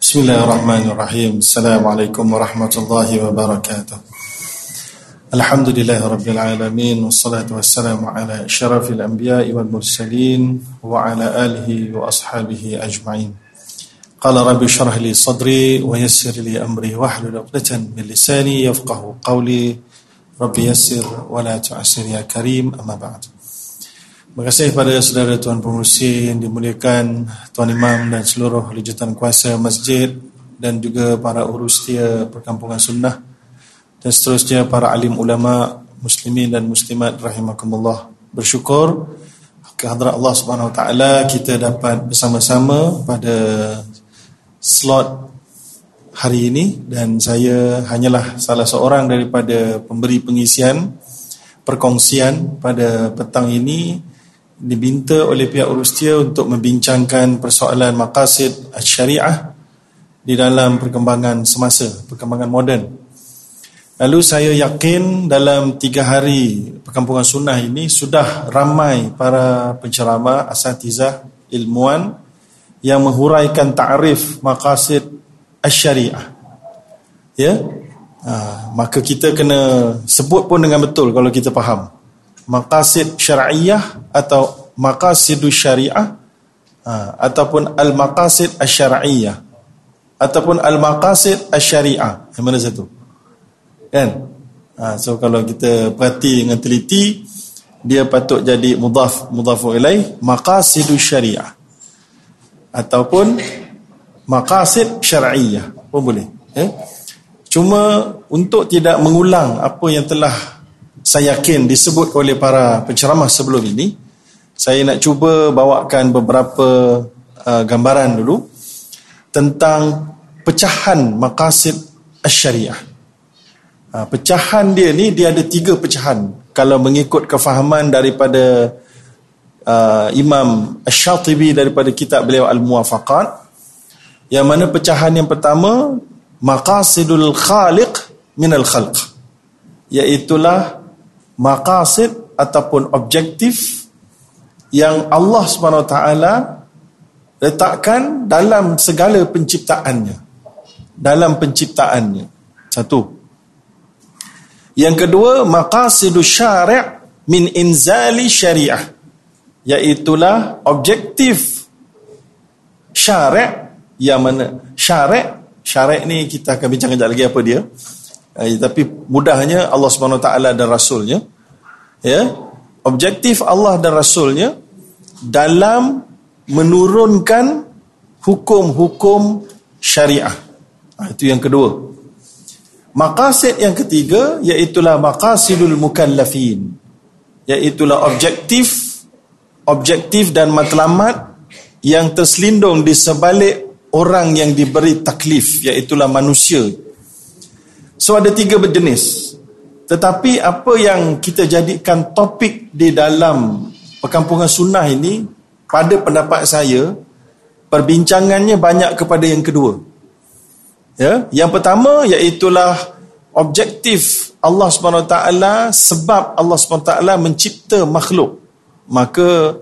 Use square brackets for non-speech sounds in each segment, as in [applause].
بسم الله الرحمن الرحيم السلام عليكم ورحمة الله وبركاته الحمد لله رب العالمين والصلاة والسلام على شرف الأنبياء والمرسلين وعلى آله وأصحابه أجمعين قال ربي شرح لي صدري ويسر لي أمري واحلل عقدة من لساني يفقه قولي ربي يسر ولا تعسر يا كريم أما بعد Terima kasih kepada saudara Tuan Pengurusi yang dimuliakan Tuan Imam dan seluruh lijutan kuasa masjid dan juga para urus dia perkampungan sunnah dan seterusnya para alim ulama muslimin dan muslimat rahimakumullah. Bersyukur kehadrat Allah Subhanahu Wa Taala kita dapat bersama-sama pada slot hari ini dan saya hanyalah salah seorang daripada pemberi pengisian perkongsian pada petang ini diminta oleh pihak Rustia untuk membincangkan persoalan maqasid syariah di dalam perkembangan semasa, perkembangan moden. Lalu saya yakin dalam tiga hari perkampungan sunnah ini sudah ramai para penceramah, asatizah, ilmuwan yang menghuraikan ta'rif maqasid syariah. Ya? Ha, maka kita kena sebut pun dengan betul kalau kita faham maqasid syariah atau maqasidu syariah ha, ataupun al maqasid asyariyah ataupun al maqasid asyariah. Yang mana satu? Kan? Ha, so kalau kita perhati dengan teliti dia patut jadi mudhaf mudhafu ilaih maqasidu syariah ataupun maqasid syariah pun boleh eh? cuma untuk tidak mengulang apa yang telah saya yakin disebut oleh para penceramah sebelum ini saya nak cuba bawakan beberapa uh, gambaran dulu tentang pecahan maqasid syariah uh, pecahan dia ni dia ada tiga pecahan. Kalau mengikut kefahaman daripada uh, Imam Ash-Shatibi daripada kitab beliau Al-Muwafaqat yang mana pecahan yang pertama maqasidul khaliq min al-khalq iaitulah maqasid ataupun objektif yang Allah taala letakkan dalam segala penciptaannya. Dalam penciptaannya. Satu. Yang kedua maqasidus syari' min inzali syariah. Iaitulah objektif syari' yang mana syari' syari' ni kita akan bincang kejap lagi apa dia eh, tapi mudahnya Allah taala dan rasulnya ya objektif Allah dan rasulnya dalam menurunkan hukum-hukum syariah. Ha, itu yang kedua. Maqasid yang ketiga iaitulah maqasidul mukallafin iaitulah objektif objektif dan matlamat yang terselindung di sebalik orang yang diberi taklif iaitulah manusia So ada tiga berjenis. Tetapi apa yang kita jadikan topik di dalam perkampungan sunnah ini, pada pendapat saya, perbincangannya banyak kepada yang kedua. Ya, yang pertama iaitulah objektif Allah SWT sebab Allah SWT mencipta makhluk. Maka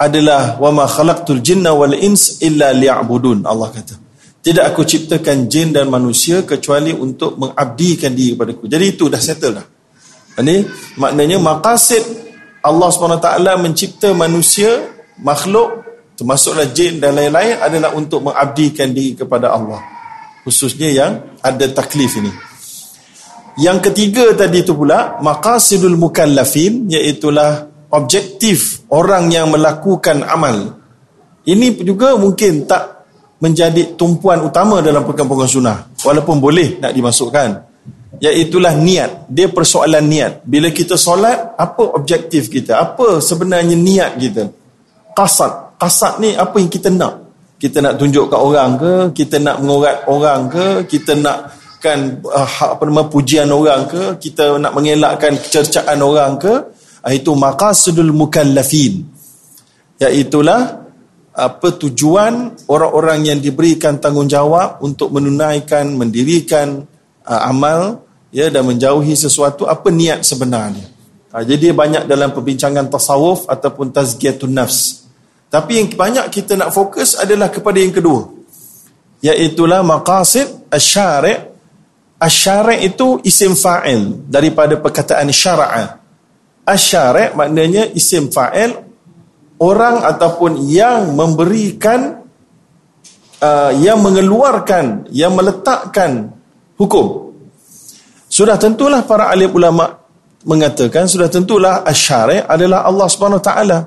adalah wa ma khalaqtul jinna wal ins illa liya'budun Allah kata. Tidak aku ciptakan jin dan manusia kecuali untuk mengabdikan diri kepada aku. Jadi itu dah settle dah. Ini maknanya maqasid Allah SWT mencipta manusia, makhluk, termasuklah jin dan lain-lain adalah untuk mengabdikan diri kepada Allah. Khususnya yang ada taklif ini. Yang ketiga tadi itu pula, maqasidul mukallafin, iaitulah objektif orang yang melakukan amal. Ini juga mungkin tak menjadi tumpuan utama dalam perkampungan sunnah. Walaupun boleh nak dimasukkan. Iaitulah niat. Dia persoalan niat. Bila kita solat apa objektif kita? Apa sebenarnya niat kita? Kasat kasat ni apa yang kita nak? Kita nak tunjuk kat orang ke? Kita nak mengorat orang ke? Kita nak kan uh, apa nama pujian orang ke? Kita nak mengelakkan kecercaan orang ke? Uh, itu maqasidul mukallafin. Iaitulah apa tujuan orang-orang yang diberikan tanggungjawab untuk menunaikan mendirikan uh, amal ya dan menjauhi sesuatu apa niat sebenarnya? Ha, jadi banyak dalam perbincangan tasawuf ataupun tazkiyatun nafs. Tapi yang banyak kita nak fokus adalah kepada yang kedua Iaitulah maqasid asyari' Asyari' itu isim fa'il daripada perkataan syara'a. Asyari' maknanya isim fa'il orang ataupun yang memberikan uh, yang mengeluarkan, yang meletakkan hukum. Sudah tentulah para alim ulama mengatakan sudah tentulah asyari' adalah Allah Subhanahu taala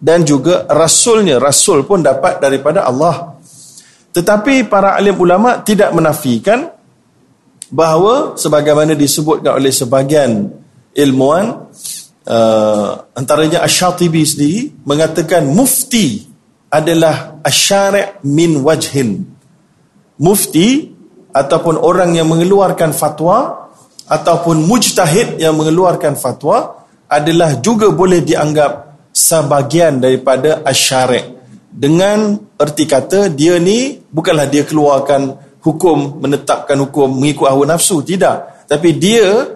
dan juga rasulnya, rasul pun dapat daripada Allah. Tetapi para alim ulama tidak menafikan bahawa sebagaimana disebutkan oleh sebahagian ilmuwan uh, antaranya Asy-Syatibi sendiri mengatakan mufti adalah asyari' min wajhin. Mufti ataupun orang yang mengeluarkan fatwa ataupun mujtahid yang mengeluarkan fatwa adalah juga boleh dianggap sebahagian daripada asyari' dengan erti kata dia ni bukanlah dia keluarkan hukum menetapkan hukum mengikut hawa nafsu tidak. Tapi dia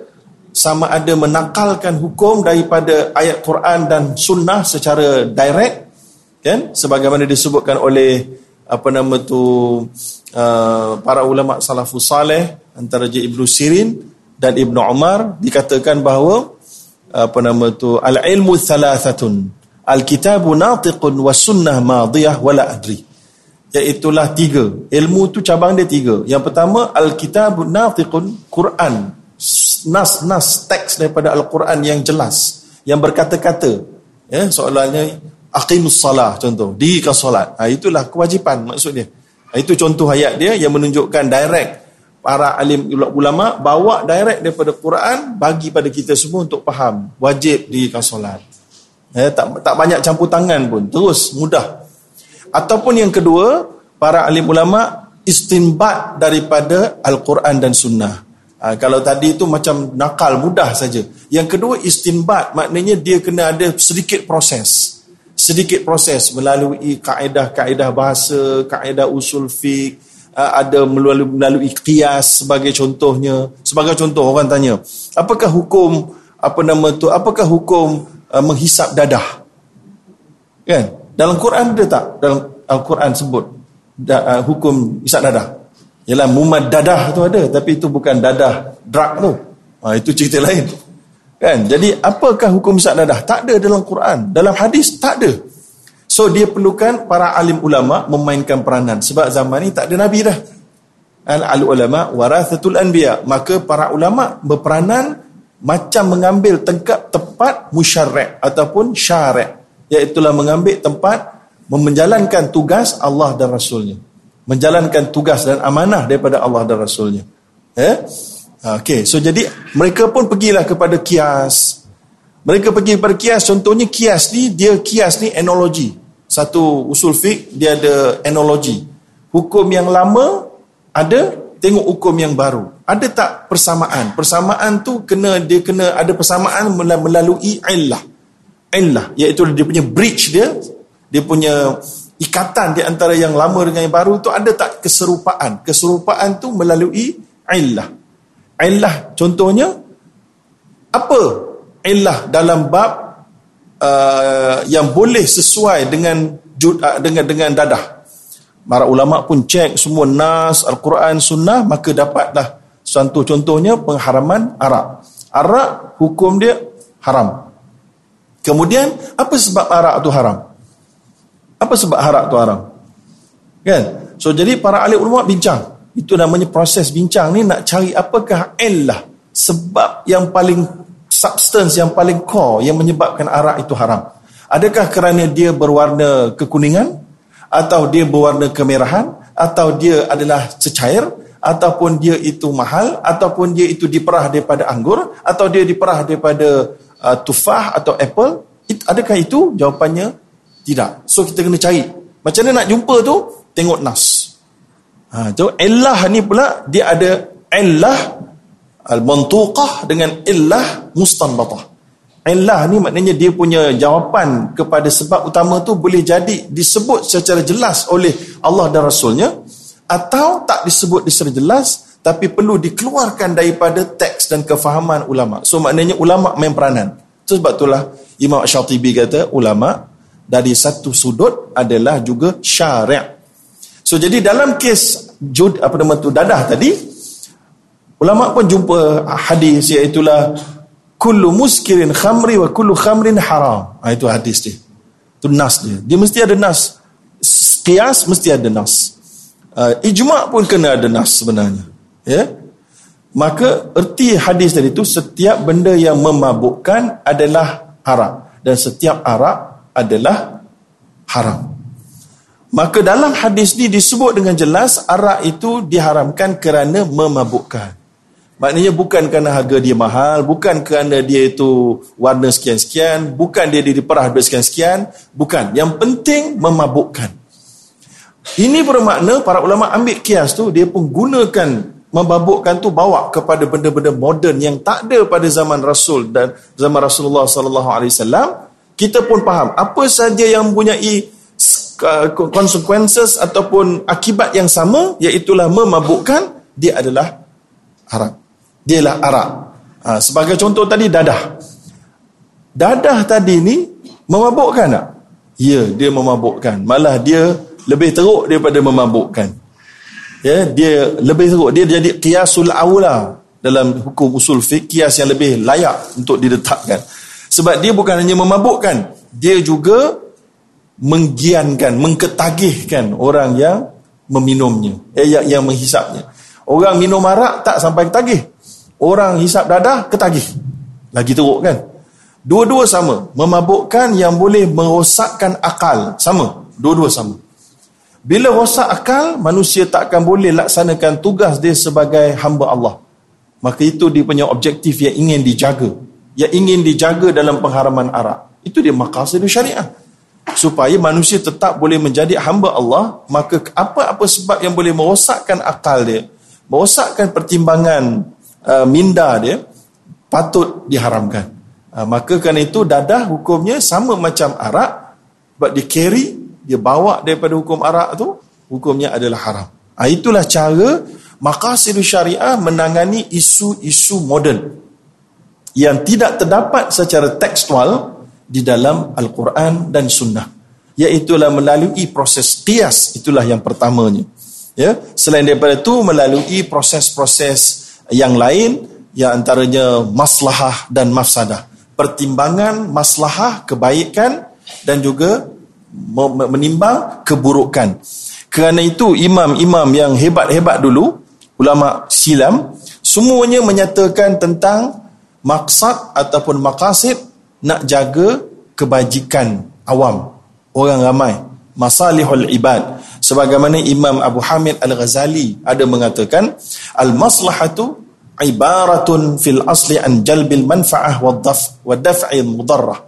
sama ada menakalkan hukum daripada ayat Quran dan sunnah secara direct kan sebagaimana disebutkan oleh apa nama tu uh, para ulama salafus saleh antara je Ibnu Sirin dan Ibnu Umar dikatakan bahawa apa nama tu al ilmu thalathatun al kitabu natiqun was sunnah madiyah wala adri iaitulah tiga. Ilmu tu cabang dia tiga. Yang pertama, Al-Kitab Natiqun, Quran. Nas-nas, teks daripada Al-Quran yang jelas. Yang berkata-kata. Ya, soalannya, Aqimus salah contoh. Dirikan solat. Ha, itulah kewajipan maksud dia. Ha, itu contoh ayat dia yang menunjukkan direct para alim ulama bawa direct daripada Quran bagi pada kita semua untuk faham wajib dirikan solat. Ya, tak tak banyak campur tangan pun terus mudah Ataupun yang kedua, para alim ulama istinbat daripada Al-Quran dan Sunnah. Ha, kalau tadi itu macam nakal, mudah saja. Yang kedua, istinbat maknanya dia kena ada sedikit proses. Sedikit proses melalui kaedah-kaedah bahasa, kaedah usul fiqh, ha, ada melalui, melalui kias sebagai contohnya. Sebagai contoh orang tanya, apakah hukum apa nama tu? Apakah hukum uh, menghisap dadah? Kan? Dalam Quran ada tak? Dalam Al-Quran sebut da, uh, hukum isap dadah. Yalah mumad dadah tu ada tapi itu bukan dadah drug tu. Ha, itu cerita [laughs] lain. Kan? Jadi apakah hukum isap dadah? Tak ada dalam Quran. Dalam hadis tak ada. So dia perlukan para alim ulama memainkan peranan sebab zaman ni tak ada nabi dah. Al ulama warathatul anbiya. Maka para ulama berperanan macam mengambil tengkap tepat musyarrek ataupun syarek iaitulah mengambil tempat menjalankan tugas Allah dan Rasulnya menjalankan tugas dan amanah daripada Allah dan Rasulnya. Eh? Okay, so jadi mereka pun pergilah kepada kias. Mereka pergi kepada kias contohnya kias ni dia kias ni analogi satu usul fiqh dia ada analogi hukum yang lama ada tengok hukum yang baru. Ada tak persamaan? Persamaan tu kena dia kena ada persamaan melalui illah. Illah iaitu dia punya bridge dia dia punya ikatan di antara yang lama dengan yang baru tu ada tak keserupaan? Keserupaan tu melalui illah. Illah contohnya apa illah dalam bab uh, yang boleh sesuai dengan uh, dengan dengan dadah? Para ulama pun cek semua nas al-Quran sunnah maka dapatlah satu contohnya pengharaman arak arak hukum dia haram. Kemudian apa sebab arak tu haram? Apa sebab arak tu haram? Kan? So jadi para ahli ulama bincang. Itu namanya proses bincang ni nak cari apakah illah sebab yang paling substance yang paling core yang menyebabkan arak itu haram. Adakah kerana dia berwarna kekuningan atau dia berwarna kemerahan atau dia adalah cecair ataupun dia itu mahal ataupun dia itu diperah daripada anggur atau dia diperah daripada uh, tufah atau apple it, adakah itu jawapannya tidak. So kita kena cari. Macam mana nak jumpa tu? Tengok nas. Ha so illah ni pula dia ada illah al-mantuqah dengan illah mustanbatah. Illah ni maknanya dia punya jawapan kepada sebab utama tu boleh jadi disebut secara jelas oleh Allah dan Rasulnya atau tak disebut secara jelas tapi perlu dikeluarkan daripada teks dan kefahaman ulama. So maknanya ulama main peranan. Itu sebab itulah Imam Syatibi kata ulama dari satu sudut adalah juga syari'. So jadi dalam kes jud apa nama tu dadah tadi ulama pun jumpa hadis iaitu lah kullu muskirin khamri wa kullu khamrin haram. Ha, itu hadis dia. Itu nas dia. Dia mesti ada nas. Qiyas mesti ada nas. Uh, ijma' pun kena ada nas sebenarnya. Ya. Yeah? Maka erti hadis tadi itu setiap benda yang memabukkan adalah haram dan setiap arak adalah haram. Maka dalam hadis ni disebut dengan jelas arak itu diharamkan kerana memabukkan. Maknanya bukan kerana harga dia mahal, bukan kerana dia itu warna sekian-sekian, bukan dia diperah sekian-sekian, bukan. Yang penting memabukkan. Ini bermakna para ulama ambil kias tu, dia pun gunakan membabukkan tu bawa kepada benda-benda moden yang tak ada pada zaman Rasul dan zaman Rasulullah sallallahu alaihi wasallam kita pun faham. Apa saja yang mempunyai uh, consequences ataupun akibat yang sama iaitu memabukkan dia adalah haram dia adalah arak ha, sebagai contoh tadi dadah. Dadah tadi ni memabukkan tak? ya dia memabukkan. Malah dia lebih teruk daripada memabukkan. Ya dia lebih teruk. Dia jadi qiyasul aula dalam hukum usul fiqh qiyas yang lebih layak untuk diletakkan sebab dia bukan hanya memabukkan dia juga menggiankan mengketagihkan orang yang meminumnya eh yang, yang menghisapnya. Orang minum arak tak sampai ketagih. Orang hisap dadah ketagih. Lagi teruk kan? Dua-dua sama. Memabukkan yang boleh merosakkan akal. Sama. Dua-dua sama. Bila rosak akal, manusia tak akan boleh laksanakan tugas dia sebagai hamba Allah. Maka itu dia punya objektif yang ingin dijaga. Yang ingin dijaga dalam pengharaman arak. Itu dia maqasid syariah. Supaya manusia tetap boleh menjadi hamba Allah, maka apa-apa sebab yang boleh merosakkan akal dia, merosakkan pertimbangan uh, minda dia, patut diharamkan. Uh, maka kerana itu dadah hukumnya sama macam arak, sebab dia carry dia bawa daripada hukum arak tu hukumnya adalah haram ha, itulah cara maqasid syariah menangani isu-isu moden yang tidak terdapat secara tekstual di dalam al-Quran dan sunnah. Iaitulah melalui proses qiyas itulah yang pertamanya. Ya selain daripada itu melalui proses-proses yang lain yang antaranya maslahah dan mafsadah. Pertimbangan maslahah kebaikan dan juga menimbang keburukan. Kerana itu imam-imam yang hebat-hebat dulu, ulama silam, semuanya menyatakan tentang maksad ataupun maqasid nak jaga kebajikan awam, orang ramai, masalihul ibad. Sebagaimana Imam Abu Hamid Al-Ghazali ada mengatakan, al-maslahatu ibaratun fil asli an jalbil manfa'ah wa daf'il mudarrah.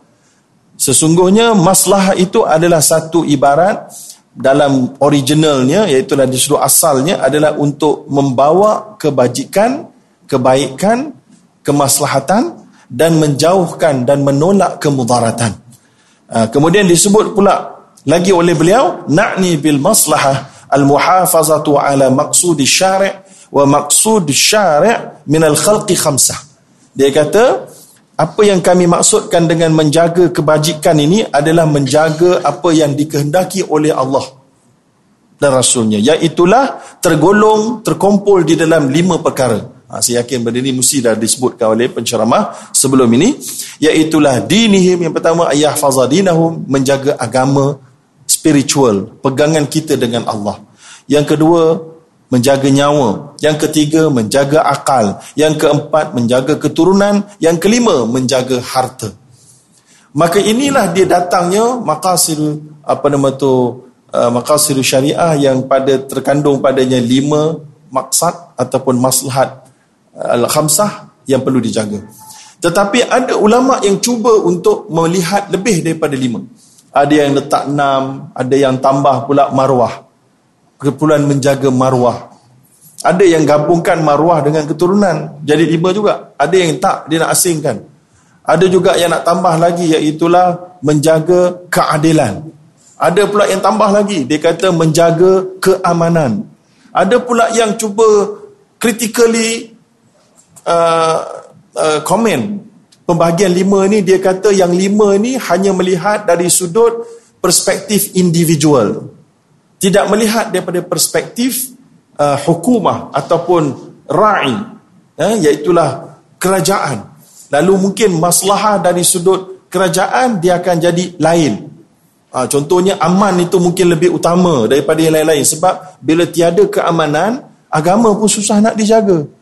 Sesungguhnya maslahah itu adalah satu ibarat dalam originalnya iaitu di sudut asalnya adalah untuk membawa kebajikan, kebaikan, kemaslahatan dan menjauhkan dan menolak kemudaratan. Ah, kemudian disebut pula lagi oleh beliau na'ni bil maslahah al muhafazatu ala maqsud syari' wa maqsud syari' min al khalqi khamsah. Dia kata apa yang kami maksudkan dengan menjaga kebajikan ini adalah menjaga apa yang dikehendaki oleh Allah dan Rasulnya. Iaitulah tergolong, terkumpul di dalam lima perkara. Ha, saya yakin benda ini mesti dah disebutkan oleh penceramah sebelum ini. Iaitulah dinihim yang pertama, ayah fazadinahum, menjaga agama spiritual, pegangan kita dengan Allah. Yang kedua, menjaga nyawa. Yang ketiga, menjaga akal. Yang keempat, menjaga keturunan. Yang kelima, menjaga harta. Maka inilah dia datangnya maqasid apa nama tu uh, maqasid syariah yang pada terkandung padanya lima maksad ataupun maslahat al-khamsah yang perlu dijaga. Tetapi ada ulama yang cuba untuk melihat lebih daripada lima. Ada yang letak enam, ada yang tambah pula marwah keperluan menjaga maruah. Ada yang gabungkan maruah dengan keturunan, jadi lima juga. Ada yang tak, dia nak asingkan. Ada juga yang nak tambah lagi, iaitulah menjaga keadilan. Ada pula yang tambah lagi, dia kata menjaga keamanan. Ada pula yang cuba critically uh, uh, comment. Pembahagian lima ni, dia kata yang lima ni hanya melihat dari sudut perspektif individual. Tidak melihat daripada perspektif uh, hukumah ataupun ra'i. Ya, iaitulah kerajaan. Lalu mungkin maslahah dari sudut kerajaan dia akan jadi lain. Uh, contohnya aman itu mungkin lebih utama daripada yang lain-lain. Sebab bila tiada keamanan agama pun susah nak dijaga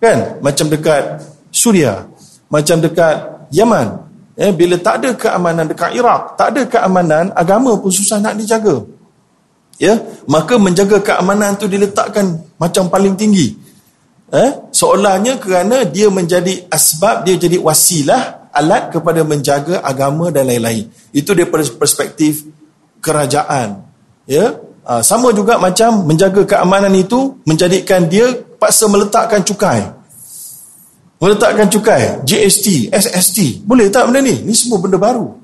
kan? Macam dekat Suria macam dekat Yaman. Eh, bila tak ada keamanan dekat Iraq tak ada keamanan agama pun susah nak dijaga. Ya? Maka menjaga keamanan tu diletakkan macam paling tinggi. Eh? Seolahnya kerana dia menjadi asbab dia jadi wasilah alat kepada menjaga agama dan lain-lain. Itu dia perspektif kerajaan. Ya ha, sama juga macam menjaga keamanan itu menjadikan dia paksa meletakkan cukai meletakkan cukai GST SST boleh tak benda ni ni semua benda baru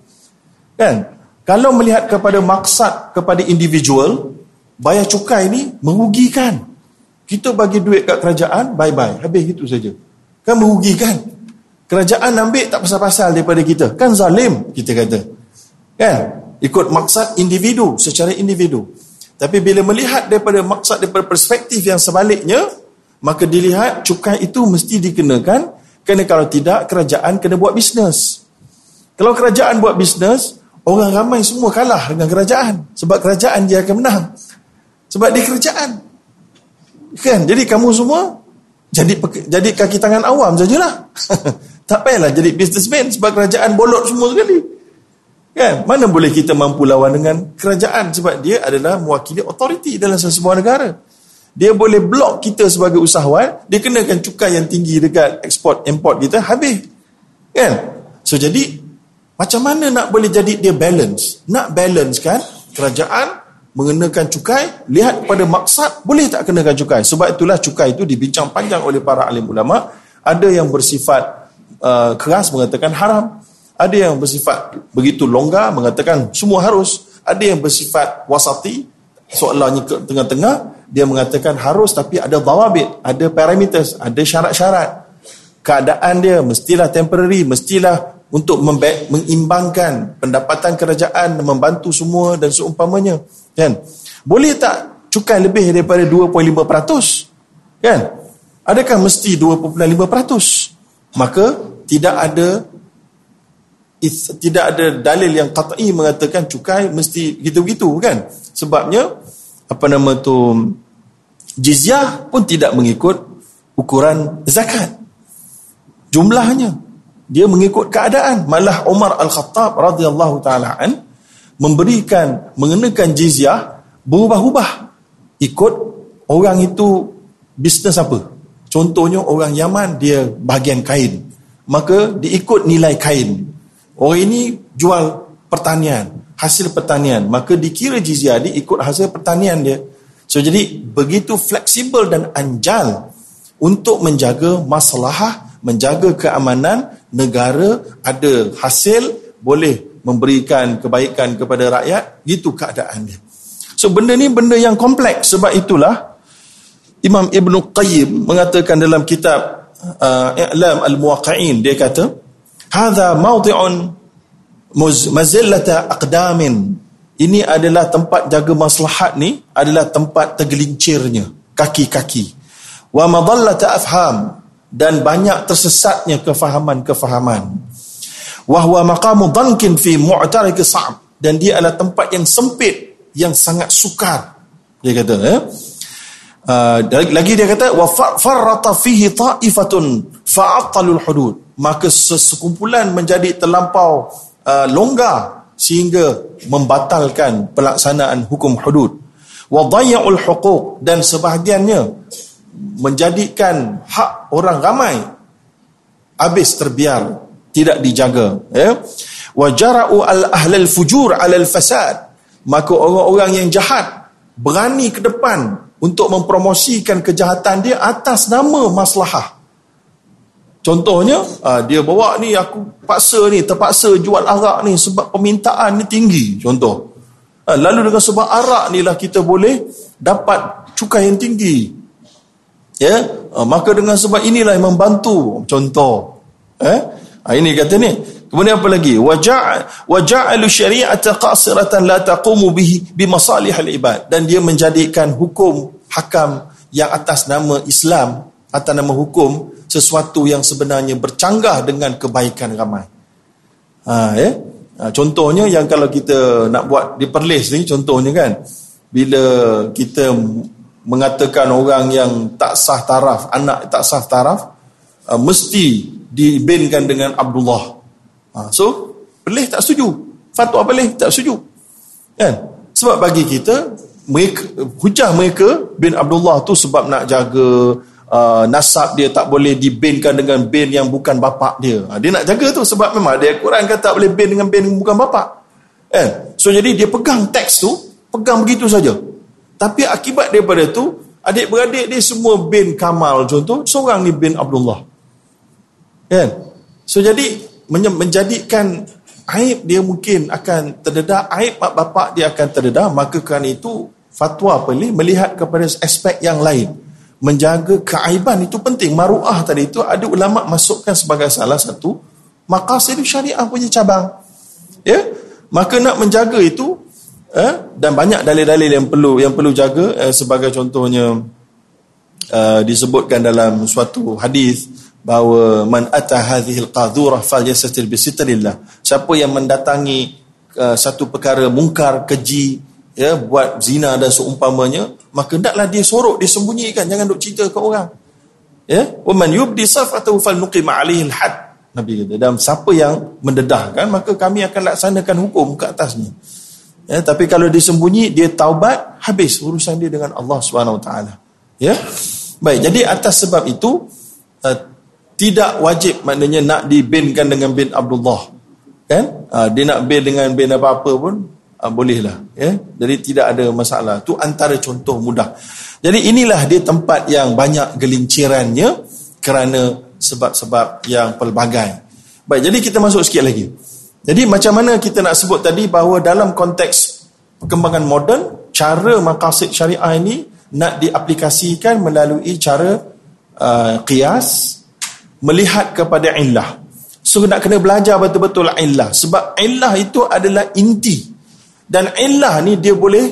kan kalau melihat kepada maksad kepada individual, bayar cukai ni merugikan. Kita bagi duit kat kerajaan, bye-bye. Habis itu saja. Kan merugikan. Kerajaan ambil tak pasal-pasal daripada kita. Kan zalim, kita kata. Kan? Ikut maksad individu, secara individu. Tapi bila melihat daripada maksad daripada perspektif yang sebaliknya, maka dilihat cukai itu mesti dikenakan kerana kalau tidak, kerajaan kena buat bisnes. Kalau kerajaan buat bisnes, Orang ramai semua kalah dengan kerajaan. Sebab kerajaan dia akan menang. Sebab dia kerajaan. Kan? Jadi kamu semua jadi jadi kaki tangan awam sajalah. [laughs] tak payahlah jadi businessman sebab kerajaan bolot semua sekali. Kan? Mana boleh kita mampu lawan dengan kerajaan sebab dia adalah mewakili otoriti dalam sebuah negara. Dia boleh blok kita sebagai usahawan, dia kenakan cukai yang tinggi dekat ekspor import kita habis. Kan? So jadi macam mana nak boleh jadi dia balance? Nak balance kan? Kerajaan mengenakan cukai, lihat pada maksad, boleh tak kenakan cukai? Sebab itulah cukai itu dibincang panjang oleh para alim ulama. Ada yang bersifat uh, keras mengatakan haram. Ada yang bersifat begitu longgar mengatakan semua harus. Ada yang bersifat wasati, soalannya ke tengah-tengah, dia mengatakan harus tapi ada dawabit, ada parameters, ada syarat-syarat. Keadaan dia mestilah temporary, mestilah untuk mengimbangkan pendapatan kerajaan membantu semua dan seumpamanya kan boleh tak cukai lebih daripada 2.5% kan adakah mesti 2.5% maka tidak ada tidak ada dalil yang qat'i mengatakan cukai mesti gitu-gitu kan? Sebabnya apa nama tu jizyah pun tidak mengikut ukuran zakat. Jumlahnya. Dia mengikut keadaan. Malah Umar Al-Khattab radhiyallahu taala an memberikan mengenakan jizyah berubah-ubah ikut orang itu bisnes apa. Contohnya orang Yaman dia bahagian kain. Maka diikut nilai kain orang ini jual pertanian hasil pertanian. Maka dikira jizyah dia ikut hasil pertanian dia. So jadi begitu fleksibel dan anjal untuk menjaga masalah menjaga keamanan negara ada hasil boleh memberikan kebaikan kepada rakyat gitu keadaan dia. So benda ni benda yang kompleks. Sebab itulah Imam Ibn Qayyim mengatakan dalam kitab uh, I'lam Al-Muwaqi'in dia kata hadha mawdi'un mazillata aqdamin ini adalah tempat jaga maslahat ni adalah tempat tergelincirnya kaki-kaki wa madallata afham dan banyak tersesatnya kefahaman-kefahaman. Wahwa maqamu dhankin fi mu'tarik sa'b dan dia adalah tempat yang sempit yang sangat sukar. Dia kata ya. Uh, lagi dia kata wa farrata fihi ta'ifatun fa'attalul hudud. Maka sekumpulan menjadi terlampau uh, longgar sehingga membatalkan pelaksanaan hukum hudud. Wa dhayya'ul huquq dan sebahagiannya menjadikan hak orang ramai habis terbiar tidak dijaga ya wa jara'u al ahlal fujur al fasad maka orang-orang yang jahat berani ke depan untuk mempromosikan kejahatan dia atas nama maslahah. Contohnya ah, dia bawa ni aku paksa ni terpaksa jual arak ni sebab permintaan ni tinggi contoh. Ah, lalu dengan sebab arak ni lah kita boleh dapat cukai yang tinggi. Ya? Uh, maka dengan sebab inilah yang membantu. Contoh. Eh? Ini kata ni Kemudian apa lagi? Waja'alu syari'ata qasiratan la taqumu bihi bi masalihil ibad dan dia menjadikan hukum hakam yang atas nama Islam atas nama hukum sesuatu yang sebenarnya bercanggah dengan kebaikan ramai. Ha, ya? Ha, contohnya yang kalau kita nak buat di perlis ni contohnya kan bila kita mengatakan orang yang tak sah taraf, anak tak sah taraf uh, mesti dibenkan dengan Abdullah. Ha, so, boleh tak setuju. Fatwa boleh tak setuju. Kan? Sebab bagi kita, mereka, hujah mereka bin Abdullah tu sebab nak jaga uh, nasab dia tak boleh dibinkan dengan bin yang bukan bapak dia. Ha, dia nak jaga tu sebab memang dia Quran kata tak boleh bin dengan bin yang bukan bapak. Kan? So, jadi dia pegang teks tu, pegang begitu saja. Tapi akibat daripada tu, adik-beradik dia semua bin Kamal contoh, seorang ni bin Abdullah. Kan? So, jadi menjadikan aib dia mungkin akan terdedah, aib mak bapak dia akan terdedah, maka kerana itu fatwa boleh melihat kepada aspek yang lain. Menjaga keaiban itu penting. Maruah tadi itu ada ulama masukkan sebagai salah satu maqasid syariah punya cabang. Ya? Maka nak menjaga itu eh, dan banyak dalil-dalil yang perlu yang perlu jaga eh, sebagai contohnya uh, disebutkan dalam suatu hadis bahawa man ata hadhihi alqadhurah falyastatir bi sitrillah. Siapa yang mendatangi uh, satu perkara mungkar keji ya buat zina dan seumpamanya maka hendaklah dia sorok dia sembunyikan. Jangan duk cerita ke orang. Ya? Wa man yubdi safatahu falnuqim alaihi alhad. Nabi kata dan siapa yang mendedahkan maka kami akan laksanakan hukum ke atasnya. Ya tapi kalau dia sembunyi dia taubat habis urusan dia dengan Allah Subhanahu taala. Ya? Baik jadi atas sebab itu uh, tidak wajib maknanya nak dibinkan dengan bin Abdullah. Kan ha, dia nak bin dengan bin apa-apa pun ha, bolehlah ya. Jadi tidak ada masalah. Tu antara contoh mudah. Jadi inilah dia tempat yang banyak gelincirannya kerana sebab-sebab yang pelbagai. Baik jadi kita masuk sikit lagi. Jadi macam mana kita nak sebut tadi bahawa dalam konteks perkembangan moden cara maqasid syariah ini nak diaplikasikan melalui cara uh, qiyas melihat kepada illah. So nak kena belajar betul-betul illah sebab illah itu adalah inti. Dan illah ni dia boleh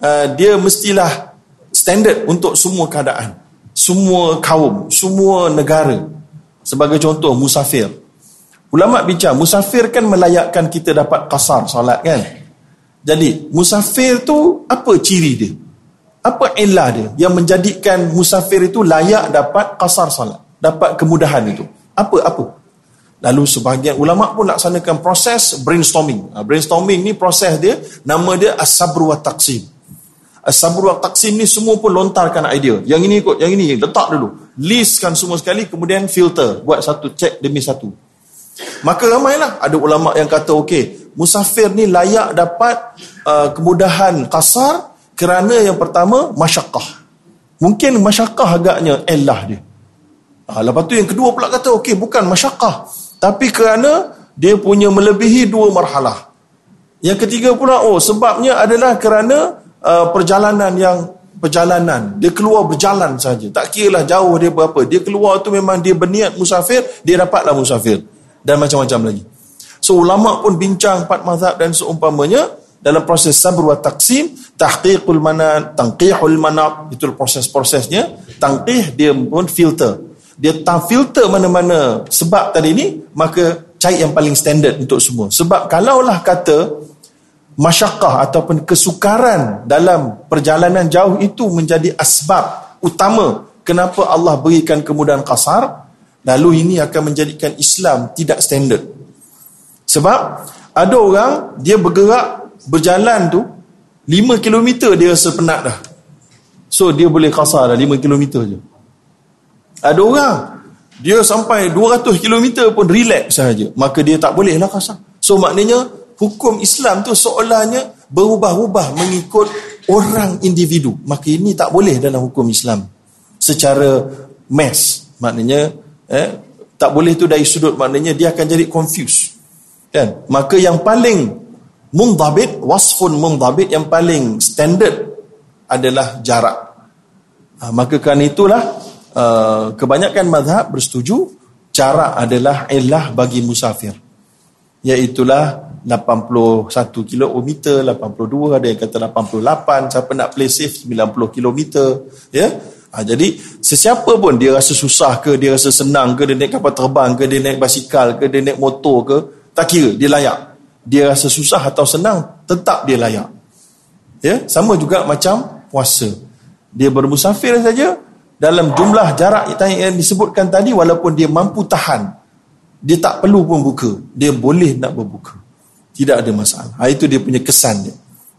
uh, dia mestilah standard untuk semua keadaan. Semua kaum, semua negara. Sebagai contoh musafir. Ulama bincang musafir kan melayakkan kita dapat kasar solat kan. Jadi musafir tu apa ciri dia? Apa illah dia yang menjadikan musafir itu layak dapat kasar solat? Dapat kemudahan itu. Apa apa? Lalu sebahagian ulama pun laksanakan proses brainstorming. Ha, brainstorming ni proses dia nama dia as-sabr wa taqsim. As-sabr wa taqsim ni semua pun lontarkan idea. Yang ini ikut, yang ini letak dulu. Listkan semua sekali kemudian filter, buat satu check demi satu. Maka ramailah ada ulama yang kata okey, musafir ni layak dapat uh, kemudahan kasar kerana yang pertama masyakkah. Mungkin masyakkah agaknya elah dia. Ha, lepas tu yang kedua pula kata, okey bukan masyakah. Tapi kerana dia punya melebihi dua marhalah. Yang ketiga pula, oh sebabnya adalah kerana uh, perjalanan yang perjalanan. Dia keluar berjalan saja. Tak kira lah jauh dia berapa. Dia keluar tu memang dia berniat musafir, dia dapatlah musafir. Dan macam-macam lagi. So ulama pun bincang empat mazhab dan seumpamanya dalam proses sabr wa taqsim, tahqiqul mana, tanqihul mana, itu proses-prosesnya. Tanqih dia pun filter dia tak filter mana-mana. Sebab tadi ni maka cari yang paling standard untuk semua. Sebab kalaulah kata masyakah ataupun kesukaran dalam perjalanan jauh itu menjadi asbab utama kenapa Allah berikan kemudahan kasar lalu ini akan menjadikan Islam tidak standard. Sebab ada orang dia bergerak berjalan tu 5 km dia rasa penat dah. So dia boleh kasar dah 5 km je ada orang dia sampai 200 km pun relax saja. Maka dia tak boleh lah kasar. So maknanya hukum Islam tu seolahnya berubah-ubah mengikut orang individu. Maka ini tak boleh dalam hukum Islam. Secara mass. Maknanya eh, tak boleh tu dari sudut maknanya dia akan jadi confused. Kan? Maka yang paling mundabit, wasfun mundabit yang paling standard adalah jarak. Ha, maka kan itulah Uh, kebanyakan mazhab bersetuju cara adalah ilah bagi musafir. iaitulah 81 kilometer, 82, ada yang kata 88, siapa nak play safe 90 kilometer, ya. Ha, jadi sesiapa pun dia rasa susah ke, dia rasa senang ke, dia naik kapal terbang ke, dia naik basikal ke, dia naik motor ke, tak kira, dia layak. Dia rasa susah atau senang, tetap dia layak. Ya, sama juga macam puasa. Dia bermusafir saja dalam jumlah jarak yang disebutkan tadi walaupun dia mampu tahan, dia tak perlu pun buka, dia boleh nak berbuka. Tidak ada masalah. Ha, itu dia punya kesan dia.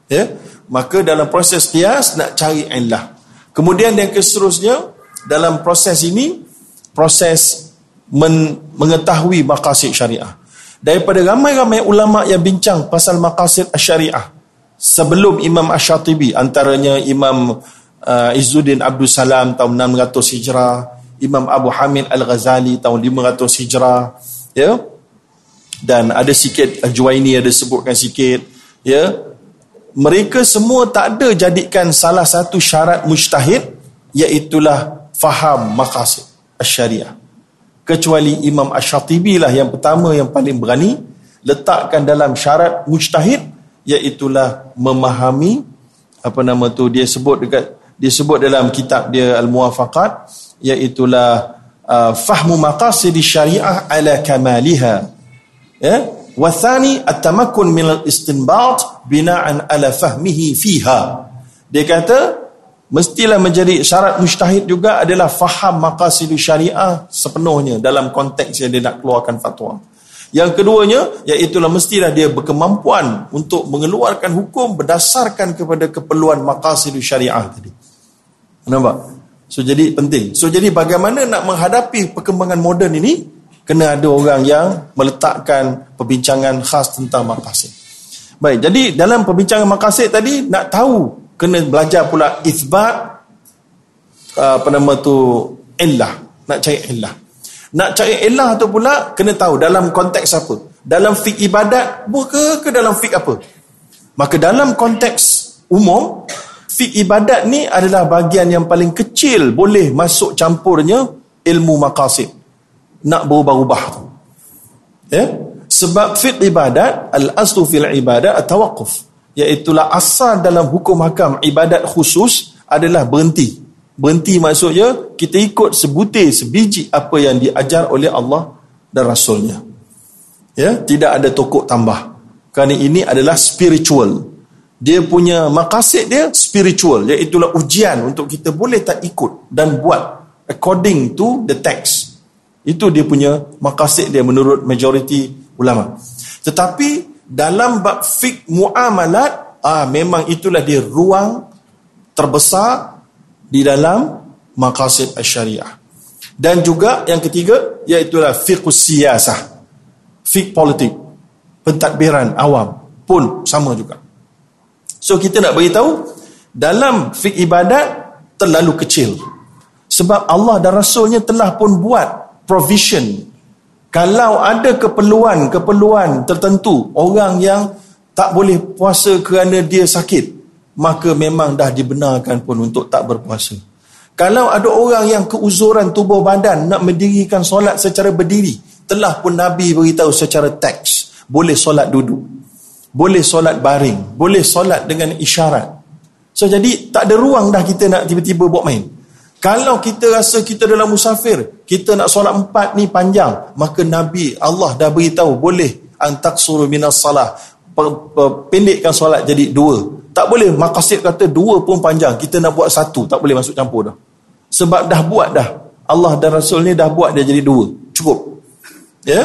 Ya, maka dalam proses kias nak cari illah. Kemudian yang seterusnya dalam proses ini proses men, mengetahui maqasid syariah. Daripada ramai-ramai ulama yang bincang pasal maqasid syariah sebelum Imam Ash-Shatibi antaranya Imam uh, Izzuddin Abdul Salam tahun 600 Hijrah, Imam Abu Hamid Al-Ghazali tahun 500 Hijrah, ya. Dan ada sikit Al-Juwaini ada sebutkan sikit, ya mereka semua tak ada jadikan salah satu syarat mujtahid iaitulah faham maqasid syariah kecuali Imam Ash-Shatibi lah yang pertama yang paling berani letakkan dalam syarat mujtahid iaitulah memahami apa nama tu dia sebut dekat dia sebut dalam kitab dia Al-Muwafaqat iaitulah uh, fahmu maqasid syariah ala kamaliha ya Wathani at-tamakkun min al-istinbat bina'an ala fahmihi fiha. Dia kata mestilah menjadi syarat mujtahid juga adalah faham maqasid syariah sepenuhnya dalam konteks yang dia nak keluarkan fatwa. Yang keduanya iaitu mestilah dia berkemampuan untuk mengeluarkan hukum berdasarkan kepada keperluan maqasid syariah tadi. Nampak? So jadi penting. So jadi bagaimana nak menghadapi perkembangan moden ini? kena ada orang yang meletakkan perbincangan khas tentang maqasid. Baik, jadi dalam perbincangan maqasid tadi nak tahu kena belajar pula isbat uh, apa nama tu illah, nak cari illah. Nak cari illah tu pula kena tahu dalam konteks apa? Dalam fik ibadat bukan ke dalam fik apa? Maka dalam konteks umum fik ibadat ni adalah bahagian yang paling kecil boleh masuk campurnya ilmu maqasid nak berubah-ubah tu. Ya? Sebab fiqh ibadat, al-aslu fil ibadat at-tawaqquf. Iaitulah asal dalam hukum hakam ibadat khusus adalah berhenti. Berhenti maksudnya kita ikut sebutir, sebiji apa yang diajar oleh Allah dan Rasulnya. Ya, tidak ada tokok tambah. Kerana ini adalah spiritual. Dia punya makasid dia spiritual. Iaitulah ujian untuk kita boleh tak ikut dan buat according to the text. Itu dia punya maqasid dia menurut majoriti ulama. Tetapi dalam bab fik muamalat, ah memang itulah dia ruang terbesar di dalam maqasid syariah. Dan juga yang ketiga iaitu fiqh siyasah. Fik politik, pentadbiran awam pun sama juga. So kita nak beritahu dalam fik ibadat terlalu kecil. Sebab Allah dan Rasulnya telah pun buat provision. Kalau ada keperluan-keperluan tertentu orang yang tak boleh puasa kerana dia sakit maka memang dah dibenarkan pun untuk tak berpuasa. Kalau ada orang yang keuzuran tubuh badan nak mendirikan solat secara berdiri telah pun Nabi beritahu secara teks boleh solat duduk boleh solat baring boleh solat dengan isyarat so jadi tak ada ruang dah kita nak tiba-tiba buat main kalau kita rasa kita dalam musafir, kita nak solat empat ni panjang, maka Nabi Allah dah beritahu boleh antak suruh minas salah. Pendekkan solat jadi dua. Tak boleh maqasid kata dua pun panjang, kita nak buat satu, tak boleh masuk campur dah. Sebab dah buat dah. Allah dan Rasul ni dah buat dia jadi dua. Cukup. Ya?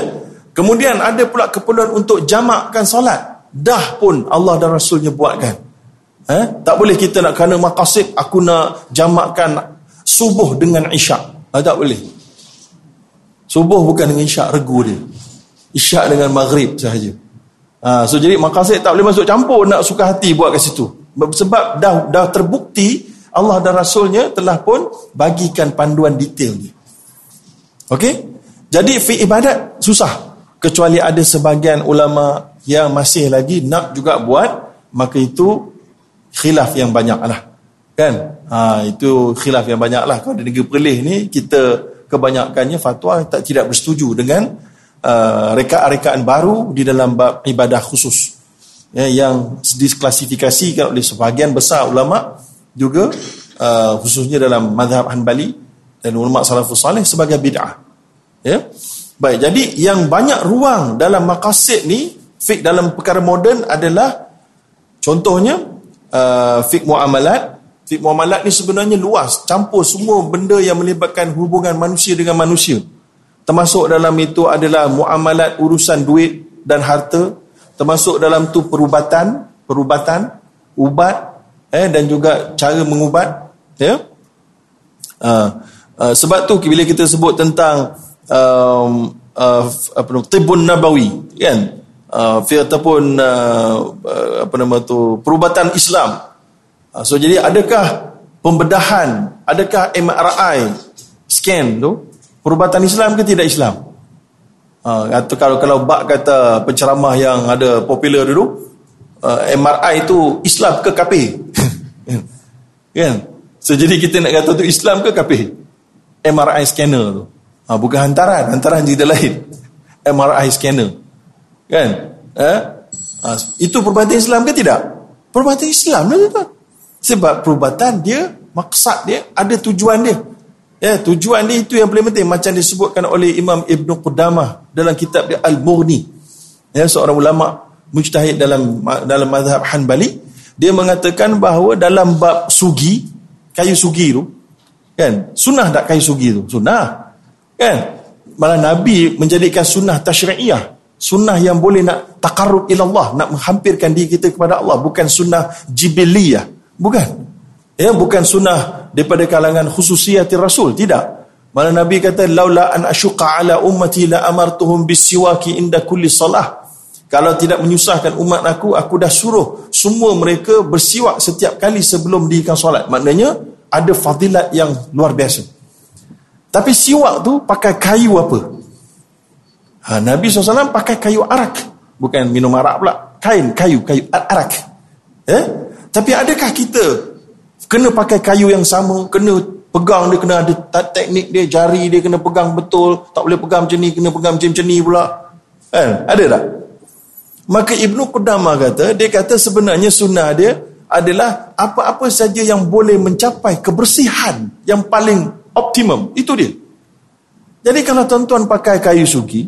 Kemudian ada pula keperluan untuk jamakkan solat. Dah pun Allah dan Rasulnya buatkan. Eh? Tak boleh kita nak kerana maqasid aku nak jamakkan subuh dengan isyak. Ah, tak boleh. Subuh bukan dengan isyak, regu dia. Isyak dengan maghrib sahaja. Ha, so jadi makasih tak boleh masuk campur nak suka hati buat kat situ. Sebab dah dah terbukti Allah dan Rasulnya telah pun bagikan panduan detail ni. Okey? Jadi fi ibadat susah. Kecuali ada sebahagian ulama yang masih lagi nak juga buat, maka itu khilaf yang banyak lah kan? Ha, itu khilaf yang banyak lah kalau di negeri Perlis ni kita kebanyakannya fatwa tak tidak bersetuju dengan uh, rekaan-rekaan baru di dalam bab ibadah khusus. Ya, yang disklasifikasikan oleh sebahagian besar ulama juga uh, khususnya dalam mazhab Hanbali dan ulama salafus salih sebagai bid'ah. Ya baik jadi yang banyak ruang dalam maqasid ni fik dalam perkara moden adalah contohnya uh, fik muamalat Fik muamalat ni sebenarnya luas, campur semua benda yang melibatkan hubungan manusia dengan manusia. Termasuk dalam itu adalah muamalat urusan duit dan harta, termasuk dalam tu perubatan, perubatan, ubat eh dan juga cara mengubat, ya. Uh, uh, sebab tu bila kita sebut tentang um, uh, apa nama tibun nabawi kan uh, ataupun uh, uh, apa nama tu perubatan Islam Ah, so jadi adakah pembedahan, adakah MRI scan tu perubatan Islam ke tidak Islam? Uh, atau kalau kalau bak kata penceramah yang ada popular dulu, uh, MRI itu Islam ke kafir? [laughs] kan? So jadi kita nak kata tu Islam ke kafir? MRI scanner tu. Uh, bukan hantaran, hantaran cerita lain. MRI scanner. Kan? Eh? Uh, itu perubatan Islam ke tidak? Perubatan Islam lah tu. Sebab perubatan dia, maksud dia, ada tujuan dia. Ya, tujuan dia itu yang paling penting. Macam disebutkan oleh Imam Ibn Qudamah dalam kitab dia Al-Mughni. Ya, seorang ulama mujtahid dalam dalam mazhab Hanbali. Dia mengatakan bahawa dalam bab sugi, kayu sugi tu, kan, sunnah tak kayu sugi tu? Sunnah. Kan? Malah Nabi menjadikan sunnah tashri'iyah. Sunnah yang boleh nak takarrub ilallah, nak menghampirkan diri kita kepada Allah. Bukan sunnah jibiliyah. Bukan. Ya, bukan sunnah daripada kalangan khususiyati Rasul, tidak. Mana Nabi kata laula an asyqa ala ummati la amartuhum bisiwaki inda kulli salah. Kalau tidak menyusahkan umat aku, aku dah suruh semua mereka bersiwak setiap kali sebelum dirikan solat. Maknanya ada fadilat yang luar biasa. Tapi siwak tu pakai kayu apa? Ha, Nabi SAW pakai kayu arak. Bukan minum arak pula. Kain, kayu, kayu arak. Eh? Tapi adakah kita kena pakai kayu yang sama, kena pegang dia kena ada teknik dia, jari dia kena pegang betul, tak boleh pegang macam ni, kena pegang macam ni pula. Eh, ada tak? Maka Ibnu Qudamah kata, dia kata sebenarnya sunnah dia adalah apa-apa saja yang boleh mencapai kebersihan yang paling optimum. Itu dia. Jadi kalau tuan-tuan pakai kayu sugi,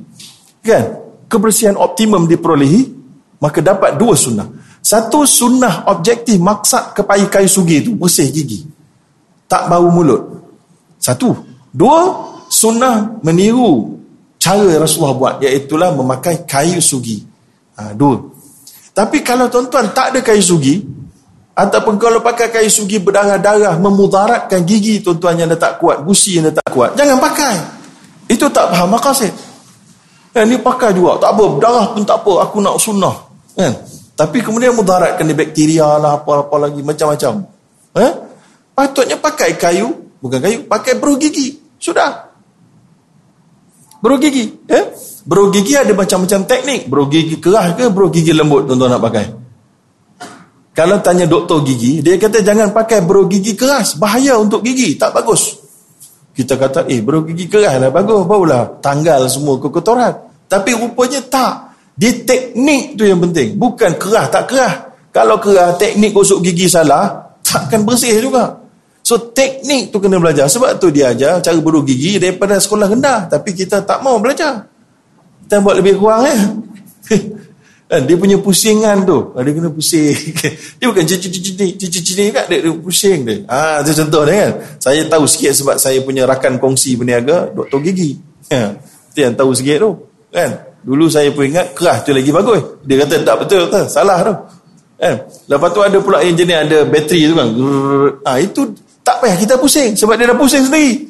kan, kebersihan optimum diperolehi, maka dapat dua sunnah. Satu sunnah objektif maksud kepai kayu sugi itu bersih gigi. Tak bau mulut. Satu. Dua, sunnah meniru cara Rasulullah buat iaitulah memakai kayu sugi. Ha, dua. Tapi kalau tuan-tuan tak ada kayu sugi ataupun kalau pakai kayu sugi berdarah-darah memudaratkan gigi tuan-tuan yang tak kuat, gusi yang tak kuat, jangan pakai. Itu tak faham makasih. Eh, ni pakai juga. Tak apa, berdarah pun tak apa. Aku nak sunnah. Kan? Tapi kemudian mudarat kena bakteria lah apa-apa lagi macam-macam. Eh? Patutnya pakai kayu, bukan kayu, pakai beruh gigi. Sudah. Beruh gigi, eh? Beruh gigi ada macam-macam teknik. Beruh gigi keras ke beruh gigi lembut tuan-tuan nak pakai? Kalau tanya doktor gigi, dia kata jangan pakai beruh gigi keras, bahaya untuk gigi, tak bagus. Kita kata, eh beruh gigi keras lah bagus, barulah tanggal semua kekotoran. Tapi rupanya tak. Dia teknik tu yang penting. Bukan kerah, tak kerah. Kalau kerah, teknik gosok gigi salah, takkan bersih juga. So, teknik tu kena belajar. Sebab tu dia ajar cara beruh gigi daripada sekolah rendah. Tapi kita tak mau belajar. Kita buat lebih kurang [laughs] ya. dia punya pusingan tu. Dia kena pusing. [laughs] dia bukan cici-cici kat dia, dia pusing dia. Ah, itu contoh dia kan. Saya tahu sikit sebab saya punya rakan kongsi peniaga, doktor gigi. Itu yang tahu sikit tu. Kan? Dulu saya pun ingat keras tu lagi bagus. Dia kata tak betul, tak, salah tu. Eh, lepas tu ada pula yang jenis ada bateri tu kan. Ah ha, itu tak payah kita pusing sebab dia dah pusing sendiri.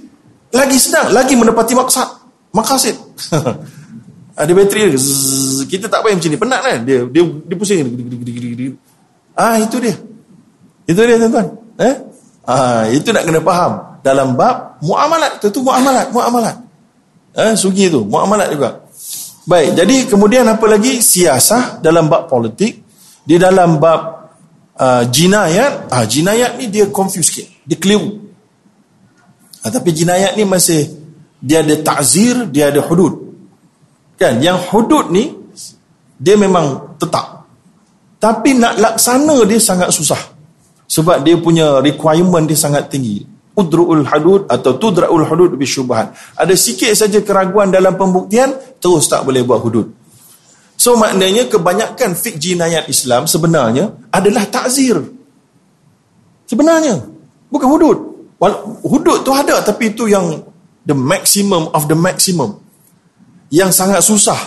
Lagi senang, lagi menepati maksud. Makasid. [laughs] ada bateri zzz, kita tak payah macam ni. Penat kan? Dia dia dia pusing. Ah itu dia. Itu dia tuan-tuan. Eh? Ah itu nak kena faham. Dalam bab muamalat. Tu tu muamalat muamalat. Eh sugi tu. Muamalat juga. Baik, jadi kemudian apa lagi? Siasah dalam bab politik. Di dalam bab uh, jinayat. Ah, jinayat ni dia confuse sikit. Dia keliru. Ah, tapi jinayat ni masih, dia ada ta'zir, dia ada hudud. Kan? Yang hudud ni dia memang tetap. Tapi nak laksana dia sangat susah. Sebab dia punya requirement dia sangat tinggi. Udru'ul hudud atau tudra'ul hudud bisyubhat. Ada sikit saja keraguan dalam pembuktian, terus tak boleh buat hudud. So maknanya kebanyakan fik jinayat Islam sebenarnya adalah takzir. Sebenarnya. Bukan hudud. Hudud tu ada tapi itu yang the maximum of the maximum. Yang sangat susah.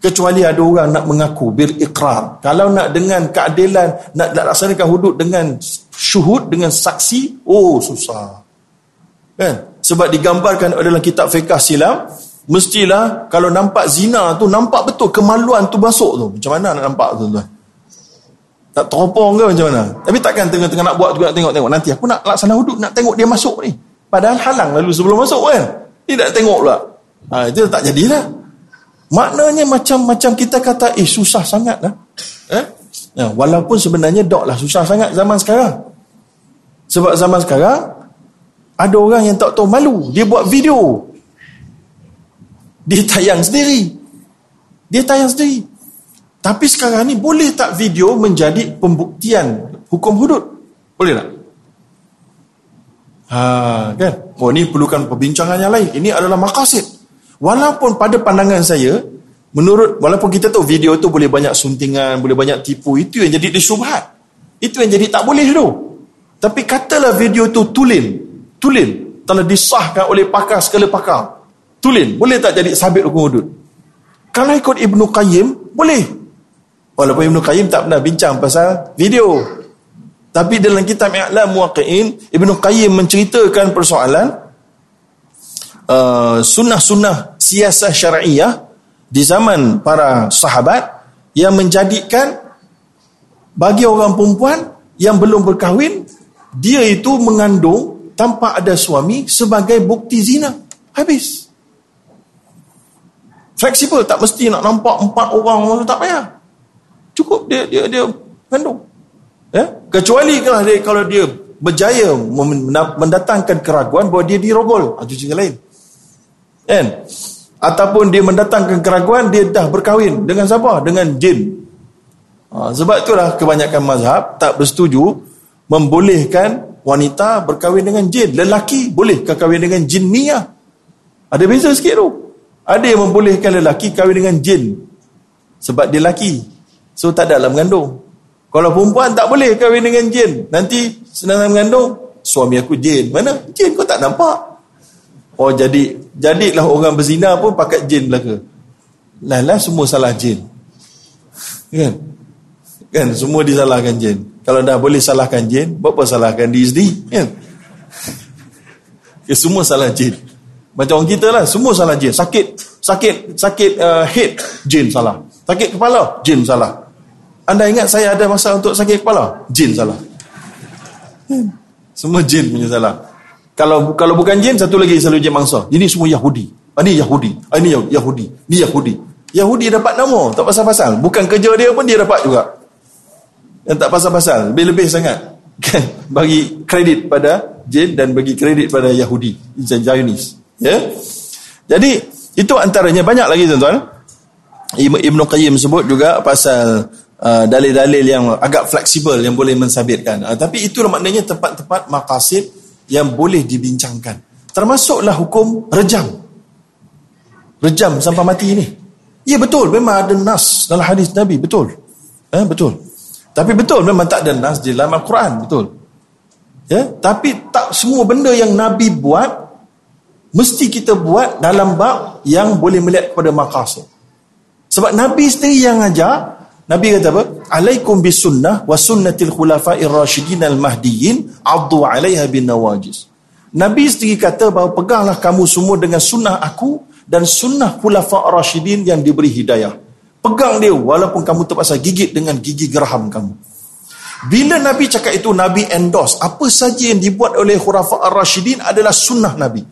Kecuali ada orang nak mengaku, berikrar. Kalau nak dengan keadilan, nak, nak laksanakan hudud dengan syuhud, dengan saksi, oh susah. Kan? Sebab digambarkan dalam kitab fiqah silam, mestilah kalau nampak zina tu, nampak betul kemaluan tu masuk tu. Macam mana nak nampak tu tuan? Tak teropong ke macam mana? Tapi takkan tengah-tengah nak buat juga nak tengok-tengok. Nanti aku nak laksana hudud, nak tengok dia masuk ni. Padahal halang lalu sebelum masuk kan. Dia tak tengok pula. Ha, itu tak jadilah. Maknanya macam-macam kita kata, eh susah sangat lah. Eh? Ya, walaupun sebenarnya dok lah susah sangat zaman sekarang. Sebab zaman sekarang, ada orang yang tak tahu malu. Dia buat video. Dia tayang sendiri. Dia tayang sendiri. Tapi sekarang ni boleh tak video menjadi pembuktian hukum hudud? Boleh tak? Ha, kan? Oh ni perlukan perbincangan yang lain. Ini adalah makasid. Walaupun pada pandangan saya, menurut walaupun kita tahu video tu boleh banyak suntingan, boleh banyak tipu, itu yang jadi disyubhat. Itu yang jadi tak boleh tu. Tapi katalah video tu tulin, tulin telah disahkan oleh pakar segala pakar. Tulin, boleh tak jadi sabit hukum hudud? Kalau ikut Ibnu Qayyim, boleh. Walaupun Ibnu Qayyim tak pernah bincang pasal video. Tapi dalam kitab I'lam Muwaqqi'in, Ibn Qayyim menceritakan persoalan uh, sunnah-sunnah siasah syariah di zaman para sahabat yang menjadikan bagi orang perempuan yang belum berkahwin, dia itu mengandung tanpa ada suami sebagai bukti zina. Habis. Fleksibel, tak mesti nak nampak empat orang, tak payah. Cukup dia dia dia mengandung. Ya? Kecuali kalau dia, kalau dia berjaya mendatangkan keraguan bahawa dia dirogol. Itu cerita lain. Kan? Ataupun dia mendatangkan keraguan, dia dah berkahwin. Dengan siapa? Dengan jin. Ha, sebab itulah kebanyakan mazhab tak bersetuju membolehkan wanita berkahwin dengan jin. Lelaki boleh kahwin dengan jin niya. Ada beza sikit tu. Ada yang membolehkan lelaki kahwin dengan jin. Sebab dia lelaki. So tak dalam mengandung. Kalau perempuan tak boleh kahwin dengan jin. Nanti senang mengandung, suami aku jin. Mana? Jin kau tak nampak. Oh jadi, jadilah orang berzina pun pakai jin belaka. Lah lah semua salah jin. Kan? Kan semua disalahkan jin. Kalau dah boleh salahkan jin, apa salahkan diri sendiri? Kan? Ya, semua salah jin. Macam orang kita lah, semua salah jin. Sakit, sakit, sakit uh, head, jin salah. Sakit kepala, jin salah. Anda ingat saya ada masa untuk sakit kepala? Jin salah. Semua jin punya salah. Kalau kalau bukan jin, satu lagi selalu jin mangsa. Ini semua Yahudi. Ah, ini Yahudi. Ah, ini Yahudi. Ini Yahudi. Yahudi dapat nama. Tak pasal-pasal. Bukan kerja dia pun dia dapat juga. Yang tak pasal-pasal. Lebih-lebih sangat. [laughs] Bagi kredit pada jin dan bagi kredit pada Yahudi. Zionis. Ya? Jadi, itu antaranya. Banyak lagi tuan-tuan. Ibn Qayyim sebut juga pasal Uh, dalil-dalil yang agak fleksibel yang boleh mensabitkan. Uh, tapi itulah maknanya tempat-tempat maqasid yang boleh dibincangkan. Termasuklah hukum rejam. Rejam sampai mati ini. Ya betul, memang ada nas dalam hadis Nabi, betul. Eh, betul. Tapi betul memang tak ada nas di dalam Al-Quran, betul. Ya, tapi tak semua benda yang Nabi buat mesti kita buat dalam bab yang boleh melihat kepada maqasid. Sebab Nabi sendiri yang ajar Nabi kata apa? Alaikum bisunnah wa sunnatil khulafa'ir rasyidin al-mahdiyyin addu 'alaiha bin nawajis. Nabi sendiri kata bahawa peganglah kamu semua dengan sunnah aku dan sunnah khulafa' rasyidin yang diberi hidayah. Pegang dia walaupun kamu terpaksa gigit dengan gigi geraham kamu. Bila Nabi cakap itu, Nabi endorse. Apa saja yang dibuat oleh khulafa' rasyidin adalah sunnah Nabi.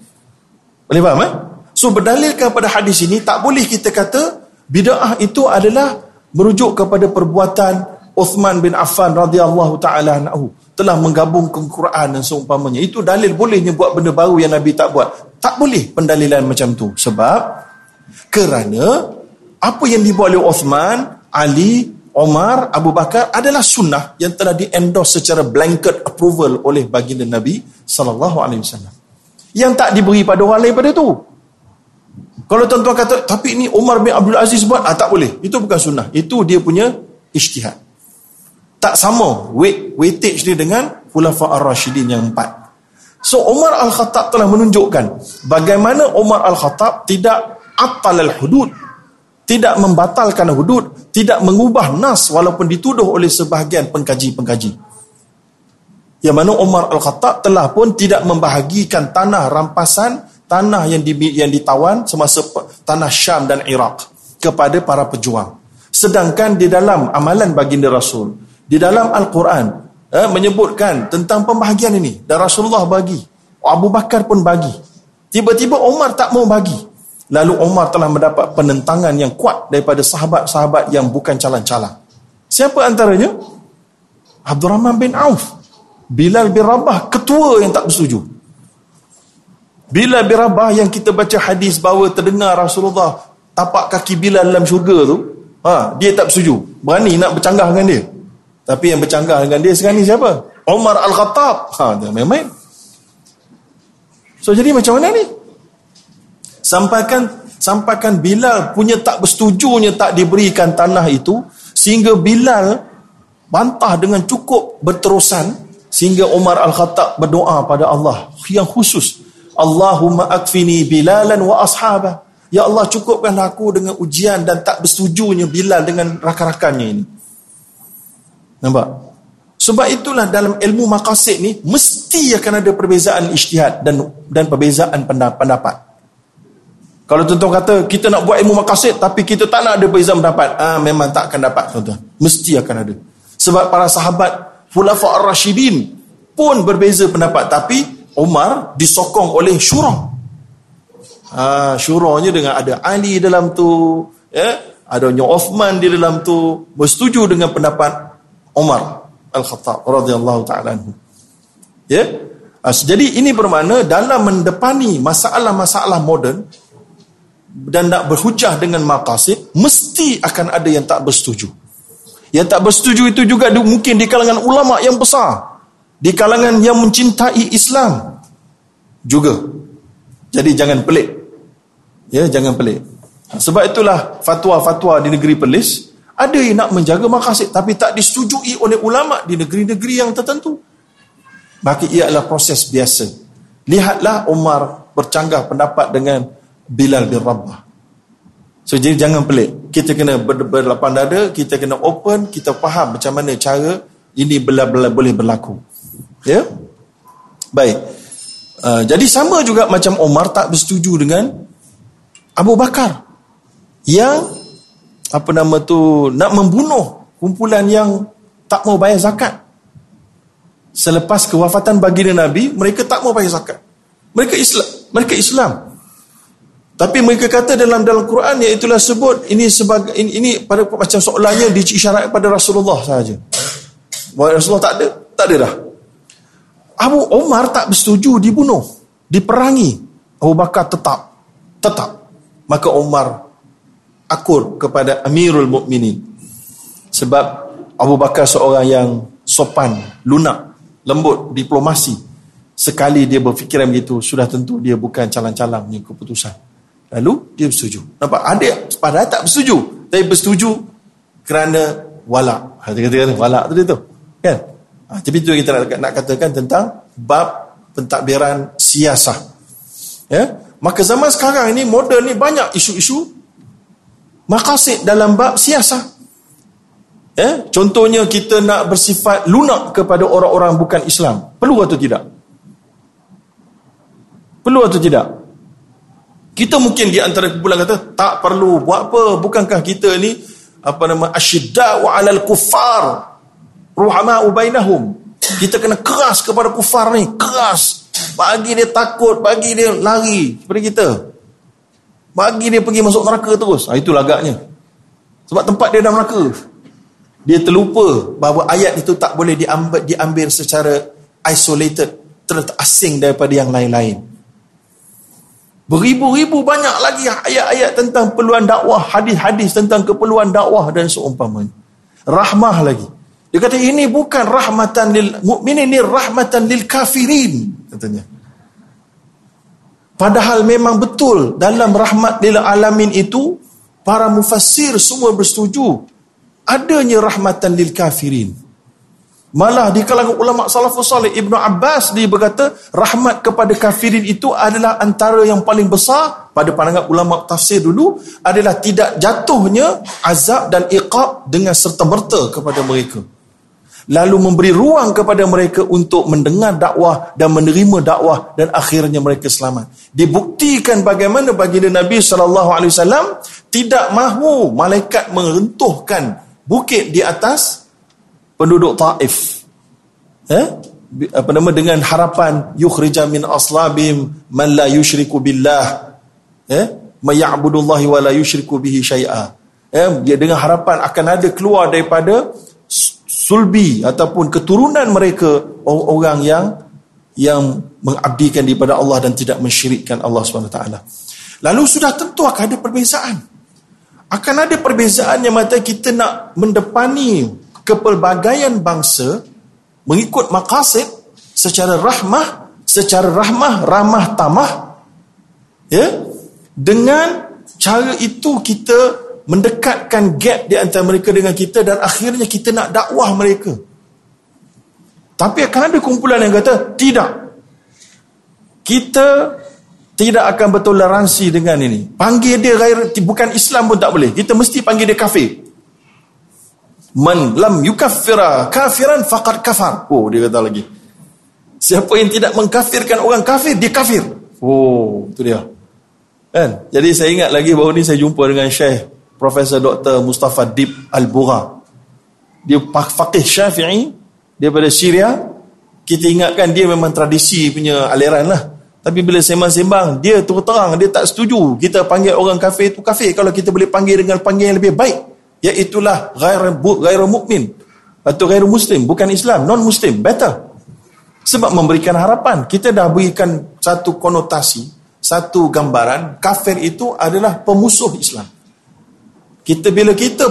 Boleh faham eh? So berdalilkan pada hadis ini, tak boleh kita kata bid'ah itu adalah merujuk kepada perbuatan Uthman bin Affan radhiyallahu taala anhu telah menggabungkan Quran dan seumpamanya. Itu dalil bolehnya buat benda baru yang Nabi tak buat. Tak boleh pendalilan macam tu. Sebab kerana apa yang dibuat oleh Uthman, Ali, Omar, Abu Bakar adalah sunnah yang telah di-endorse secara blanket approval oleh baginda Nabi sallallahu alaihi wasallam. Yang tak diberi pada orang lain pada tu. Kalau tuan-tuan kata, tapi ini Umar bin Abdul Aziz buat, ah, tak boleh. Itu bukan sunnah. Itu dia punya ijtihad. Tak sama weight, weightage dia dengan Khulafa ar-Rashidin yang empat. So Umar Al-Khattab telah menunjukkan bagaimana Umar Al-Khattab tidak atal al-hudud tidak membatalkan hudud, tidak mengubah nas walaupun dituduh oleh sebahagian pengkaji-pengkaji. Yang mana Umar Al-Khattab telah pun tidak membahagikan tanah rampasan, tanah yang di, yang ditawan semasa tanah Syam dan Iraq kepada para pejuang. Sedangkan di dalam amalan baginda Rasul, di dalam Al-Quran, eh, menyebutkan tentang pembahagian ini. Dan Rasulullah bagi, Abu Bakar pun bagi. Tiba-tiba Umar tak mau bagi. Lalu Umar telah mendapat penentangan yang kuat daripada sahabat-sahabat yang bukan calon-calon. Siapa antaranya? Abdul Rahman bin Auf. Bilal bin Rabah, ketua yang tak bersetuju. Bilal bin Rabah yang kita baca hadis bahawa terdengar Rasulullah tapak kaki Bilal dalam syurga tu, ha, dia tak bersetuju. Berani nak bercanggah dengan dia. Tapi yang bercanggah dengan dia sekarang ni siapa? Umar Al-Khattab. Ha, dia main-main. So jadi macam mana ni? sampaikan sampaikan Bilal punya tak bersetujunya tak diberikan tanah itu sehingga Bilal bantah dengan cukup berterusan sehingga Umar Al-Khattab berdoa pada Allah yang khusus Allahumma akfini Bilalan wa ashabah Ya Allah cukupkanlah aku dengan ujian dan tak bersetujunya Bilal dengan rakan-rakannya ini nampak sebab itulah dalam ilmu maqasid ni mesti akan ada perbezaan ijtihad dan dan perbezaan pendapat kalau tuan-tuan kata kita nak buat ilmu makasid tapi kita tak nak ada berbeza pendapat, ah memang tak akan dapat tuan-tuan. Mesti akan ada. Sebab para sahabat Khulafa ar-Rashidin pun berbeza pendapat tapi Umar disokong oleh syura. Ah syuranya dengan ada Ali dalam tu, ya, adanya Uthman di dalam tu bersetuju dengan pendapat Umar Al-Khattab radhiyallahu taala. Ya? Ah, jadi ini bermakna dalam mendepani masalah-masalah moden dan nak berhujah dengan maqasid mesti akan ada yang tak bersetuju yang tak bersetuju itu juga mungkin di kalangan ulama yang besar di kalangan yang mencintai Islam juga jadi jangan pelik ya jangan pelik sebab itulah fatwa-fatwa di negeri Perlis ada yang nak menjaga maqasid tapi tak disetujui oleh ulama di negeri-negeri yang tertentu maka ia adalah proses biasa lihatlah Umar bercanggah pendapat dengan Bilal bin Rabah. So jadi jangan pelik. Kita kena ber, berlapan dada, kita kena open, kita faham macam mana cara ini bela-bela boleh berlaku. Ya? Baik. Uh, jadi sama juga macam Omar tak bersetuju dengan Abu Bakar yang apa nama tu nak membunuh kumpulan yang tak mau bayar zakat. Selepas kewafatan baginda Nabi, mereka tak mau bayar zakat. Mereka Islam, mereka Islam. Tapi mereka kata dalam dalam Quran ya itulah sebut ini sebagai ini, ini pada macam soalannya diisyarat pada Rasulullah saja. Rasulullah tak ada, tak ada dah. Abu Omar tak bersetuju dibunuh, diperangi. Abu Bakar tetap, tetap. Maka Omar akur kepada Amirul Mukminin. Sebab Abu Bakar seorang yang sopan, lunak, lembut, diplomasi. Sekali dia berfikiran begitu, sudah tentu dia bukan calang-calang punya keputusan. Lalu dia bersetuju. Nampak? Ada padahal tak bersetuju. Tapi bersetuju kerana wala. Kata kata kata wala tu dia tu. Kan? Ha, tapi itu kita nak, nak katakan tentang bab pentadbiran siasah. Ya? Maka zaman sekarang ini moden ni banyak isu-isu makasid dalam bab siasah. Ya? Contohnya kita nak bersifat lunak kepada orang-orang bukan Islam. Perlu atau tidak? Perlu atau tidak? Kita mungkin di antara kumpulan kata tak perlu buat apa bukankah kita ni apa nama asyidda wa alal kuffar ruhama bainahum. Kita kena keras kepada kufar ni, keras. Bagi dia takut, bagi dia lari seperti kita. Bagi dia pergi masuk neraka terus. Ha, itu lagaknya. Sebab tempat dia dalam neraka. Dia terlupa bahawa ayat itu tak boleh diambil, diambil secara isolated, terasing daripada yang lain-lain. Beribu-ribu banyak lagi ayat-ayat tentang perluan dakwah, hadis-hadis tentang keperluan dakwah dan seumpamanya. Rahmah lagi. Dia kata ini bukan rahmatan lil mukminin ini rahmatan lil kafirin katanya. Padahal memang betul dalam rahmat lil alamin itu para mufassir semua bersetuju adanya rahmatan lil kafirin. Malah di kalangan ulama salafus salih Ibnu Abbas dia berkata rahmat kepada kafirin itu adalah antara yang paling besar pada pandangan ulama tafsir dulu adalah tidak jatuhnya azab dan iqab dengan serta-merta kepada mereka. Lalu memberi ruang kepada mereka untuk mendengar dakwah dan menerima dakwah dan akhirnya mereka selamat. Dibuktikan bagaimana baginda Nabi sallallahu alaihi wasallam tidak mahu malaikat merentuhkan bukit di atas penduduk Taif. Eh? Apa nama dengan harapan yukhrija min aslabim man la yushriku billah. Eh? Maya'budullahi wa la yushriku bihi syai'a. Eh? Dia dengan harapan akan ada keluar daripada sulbi ataupun keturunan mereka orang yang yang mengabdikan daripada Allah dan tidak mensyirikkan Allah SWT. Lalu sudah tentu akan ada perbezaan. Akan ada perbezaan yang mata kita nak mendepani kepelbagaian bangsa mengikut maqasid secara rahmah secara rahmah ramah tamah ya dengan cara itu kita mendekatkan gap di antara mereka dengan kita dan akhirnya kita nak dakwah mereka tapi akan ada kumpulan yang kata tidak kita tidak akan bertoleransi dengan ini panggil dia gair, bukan Islam pun tak boleh kita mesti panggil dia kafir Man lam yukaffira kafiran faqad kafar. Oh, dia kata lagi. Siapa yang tidak mengkafirkan orang kafir, dia kafir. Oh, itu dia. Kan? Jadi saya ingat lagi baru ni saya jumpa dengan Syekh Profesor Dr. Mustafa Dib Al-Bugha. Dia faqih Syafi'i daripada Syria. Kita ingatkan dia memang tradisi punya aliran lah. Tapi bila sembang-sembang, dia terus terang, dia tak setuju. Kita panggil orang kafir itu kafir. Kalau kita boleh panggil dengan panggil yang lebih baik iaitulah ghair ghair mukmin atau ghair muslim bukan Islam non muslim better sebab memberikan harapan kita dah berikan satu konotasi satu gambaran kafir itu adalah pemusuh Islam kita bila kita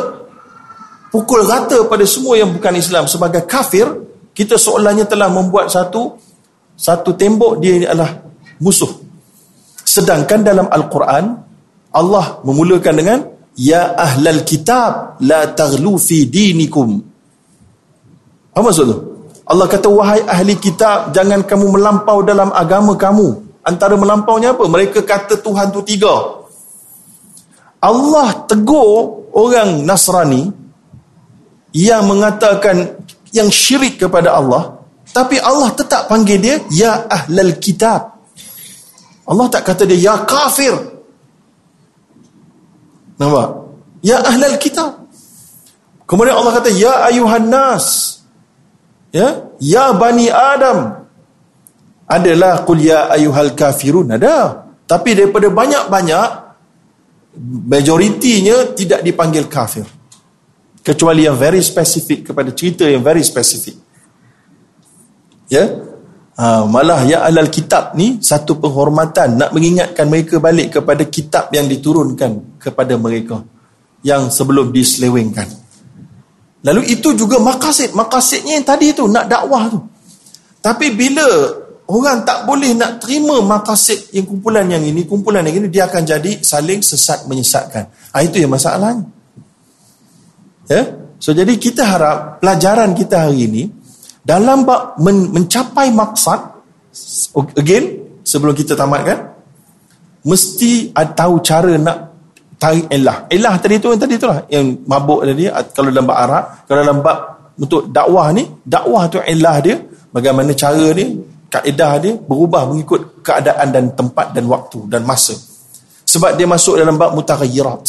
pukul rata pada semua yang bukan Islam sebagai kafir kita seolahnya telah membuat satu satu tembok dia adalah musuh sedangkan dalam Al-Quran Allah memulakan dengan Ya ahlal kitab la taghlu fi dinikum. Apa maksud tu? Allah kata wahai ahli kitab jangan kamu melampau dalam agama kamu. Antara melampaunya apa? Mereka kata Tuhan tu tiga. Allah tegur orang Nasrani yang mengatakan yang syirik kepada Allah tapi Allah tetap panggil dia ya ahlal kitab. Allah tak kata dia ya kafir. Nampak? Ya ahlal kitab. Kemudian Allah kata, Ya ayuhan nas. Ya, ya bani Adam. Adalah qul ya ayuhal kafirun. Ada. Tapi daripada banyak-banyak, majoritinya tidak dipanggil kafir. Kecuali yang very specific kepada cerita yang very specific. Ya, Ha, malah ya alal kitab ni satu penghormatan nak mengingatkan mereka balik kepada kitab yang diturunkan kepada mereka yang sebelum diselewengkan. Lalu itu juga makasid, makasidnya yang tadi tu nak dakwah tu. Tapi bila orang tak boleh nak terima makasid yang kumpulan yang ini, kumpulan yang ini dia akan jadi saling sesat menyesatkan. Ha, itu yang masalahnya. Ya? So jadi kita harap pelajaran kita hari ini dalam men- mencapai maksad again sebelum kita tamatkan mesti tahu cara nak tarik elah elah tadi tu yang tadi tu lah yang mabuk tadi kalau dalam bab Arab kalau dalam bab untuk dakwah ni dakwah tu elah dia bagaimana cara dia kaedah dia berubah mengikut keadaan dan tempat dan waktu dan masa sebab dia masuk dalam bab mutaghayyirat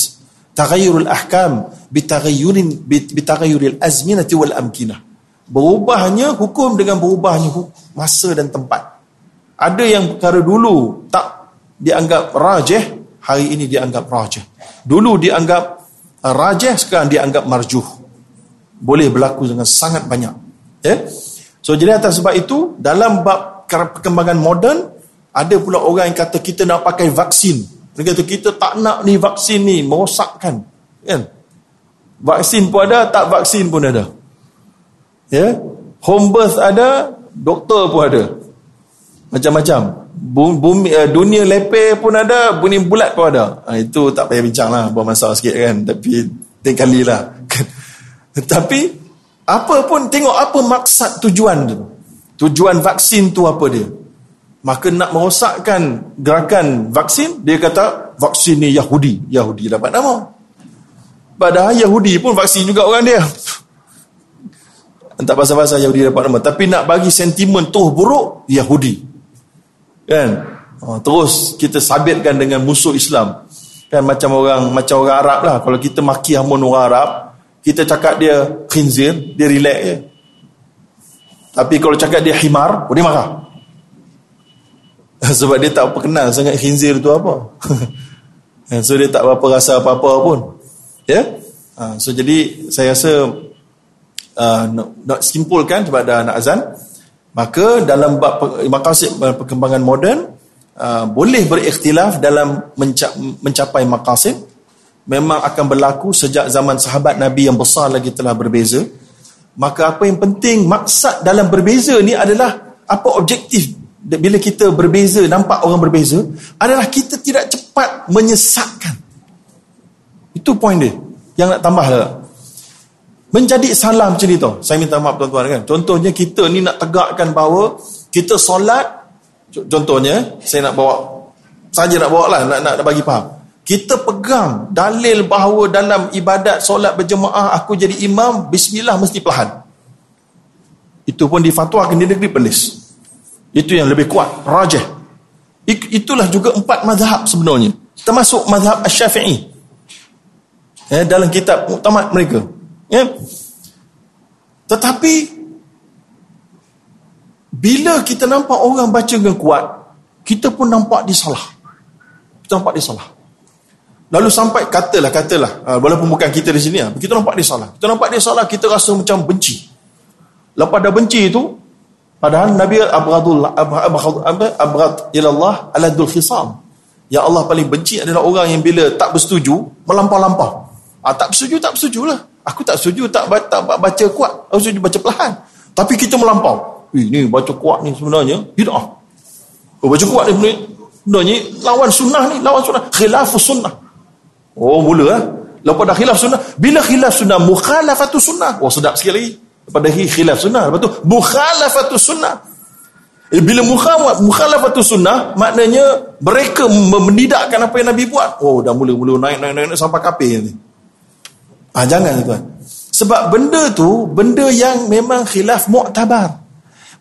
taghayyurul ahkam bitaghayyurin bitaghayyuril azminati wal amkinah Berubahnya hukum dengan berubahnya masa dan tempat. Ada yang perkara dulu tak dianggap rajih, hari ini dianggap rajih. Dulu dianggap rajih, sekarang dianggap marjuh. Boleh berlaku dengan sangat banyak. Ya? So jadi atas sebab itu, dalam bab perkembangan moden, Ada pula orang yang kata kita nak pakai vaksin. Dia kata kita tak nak ni vaksin ni merosakkan. Kan? Vaksin pun ada, tak vaksin pun ada. Ya? Home birth ada, doktor pun ada. Macam-macam. Bumi, uh, dunia leper pun ada, bumi bulat pun ada. Ha, itu tak payah bincang lah, buat masalah sikit kan. Tapi, tiga kali lah. [laughs] Tapi, apa pun, tengok apa maksud tujuan tu. Tujuan vaksin tu apa dia? Maka nak merosakkan gerakan vaksin, dia kata, vaksin ni Yahudi. Yahudi dapat nama. Padahal Yahudi pun vaksin juga orang dia. Entah pasal-pasal Yahudi dapat nama. Tapi nak bagi sentimen tuh buruk, Yahudi. Kan? Oh, terus kita sabitkan dengan musuh Islam. Kan macam orang macam orang Arab lah. Kalau kita maki hamun orang Arab, kita cakap dia khinzir, dia relax je. Tapi kalau cakap dia himar, oh dia marah. [laughs] Sebab dia tak kenal sangat khinzir tu apa. [laughs] so dia tak apa rasa apa-apa pun. Ya? Yeah? Uh, so jadi saya rasa uh, nak, nak simpulkan sebab dah nak azan. Maka dalam bab maqasid perkembangan moden uh, boleh berikhtilaf dalam menca- mencapai maqasid memang akan berlaku sejak zaman sahabat Nabi yang besar lagi telah berbeza. Maka apa yang penting maksud dalam berbeza ni adalah apa objektif bila kita berbeza nampak orang berbeza adalah kita tidak cepat menyesatkan. Itu poin dia yang nak tambah lah. Menjadi salah macam ni tau. Saya minta maaf tuan-tuan kan. Contohnya kita ni nak tegakkan bahawa kita solat. Contohnya saya nak bawa. Saja nak bawa lah. Nak, nak, nak bagi faham. Kita pegang dalil bahawa dalam ibadat solat berjemaah aku jadi imam. Bismillah mesti perlahan. Itu pun difatwakan di negeri pelis. Itu yang lebih kuat. Rajah. Itulah juga empat mazhab sebenarnya. Termasuk mazhab Asy-Syafi'i eh, dalam kitab muktamad mereka ya tetapi bila kita nampak orang baca dengan kuat kita pun nampak dia salah kita nampak dia salah lalu sampai katalah katalah uh, walaupun bukan kita di sini uh, kita nampak dia salah kita nampak dia salah kita rasa macam benci lepas dah benci itu padahal Nabi abradul abghad abghad ilallah aladul khisam Ya Allah paling benci adalah orang yang bila tak bersetuju melampau-lampau Ah, tak bersetuju, tak bersetuju lah. Aku tak setuju, tak, tak baca kuat. Aku setuju baca perlahan. Tapi kita melampau. Eh, ni baca kuat ni sebenarnya, bid'ah. Oh, baca kuat ni sebenarnya, lawan sunnah ni, lawan sunnah. Khilafus sunnah. Oh, mula lah. Lepas dah khilaf sunnah. Bila khilaf sunnah, mukhalafatu sunnah. Oh, sedap sikit lagi. Lepas dah khilaf sunnah. Lepas tu, mukhalafatu sunnah. Eh, bila mukhalafatu sunnah, maknanya mereka menidakkan apa yang Nabi buat. Oh, dah mula-mula naik, naik, naik, naik sampai kapir ni. Ah jangan tuan. Sebab benda tu benda yang memang khilaf muktabar.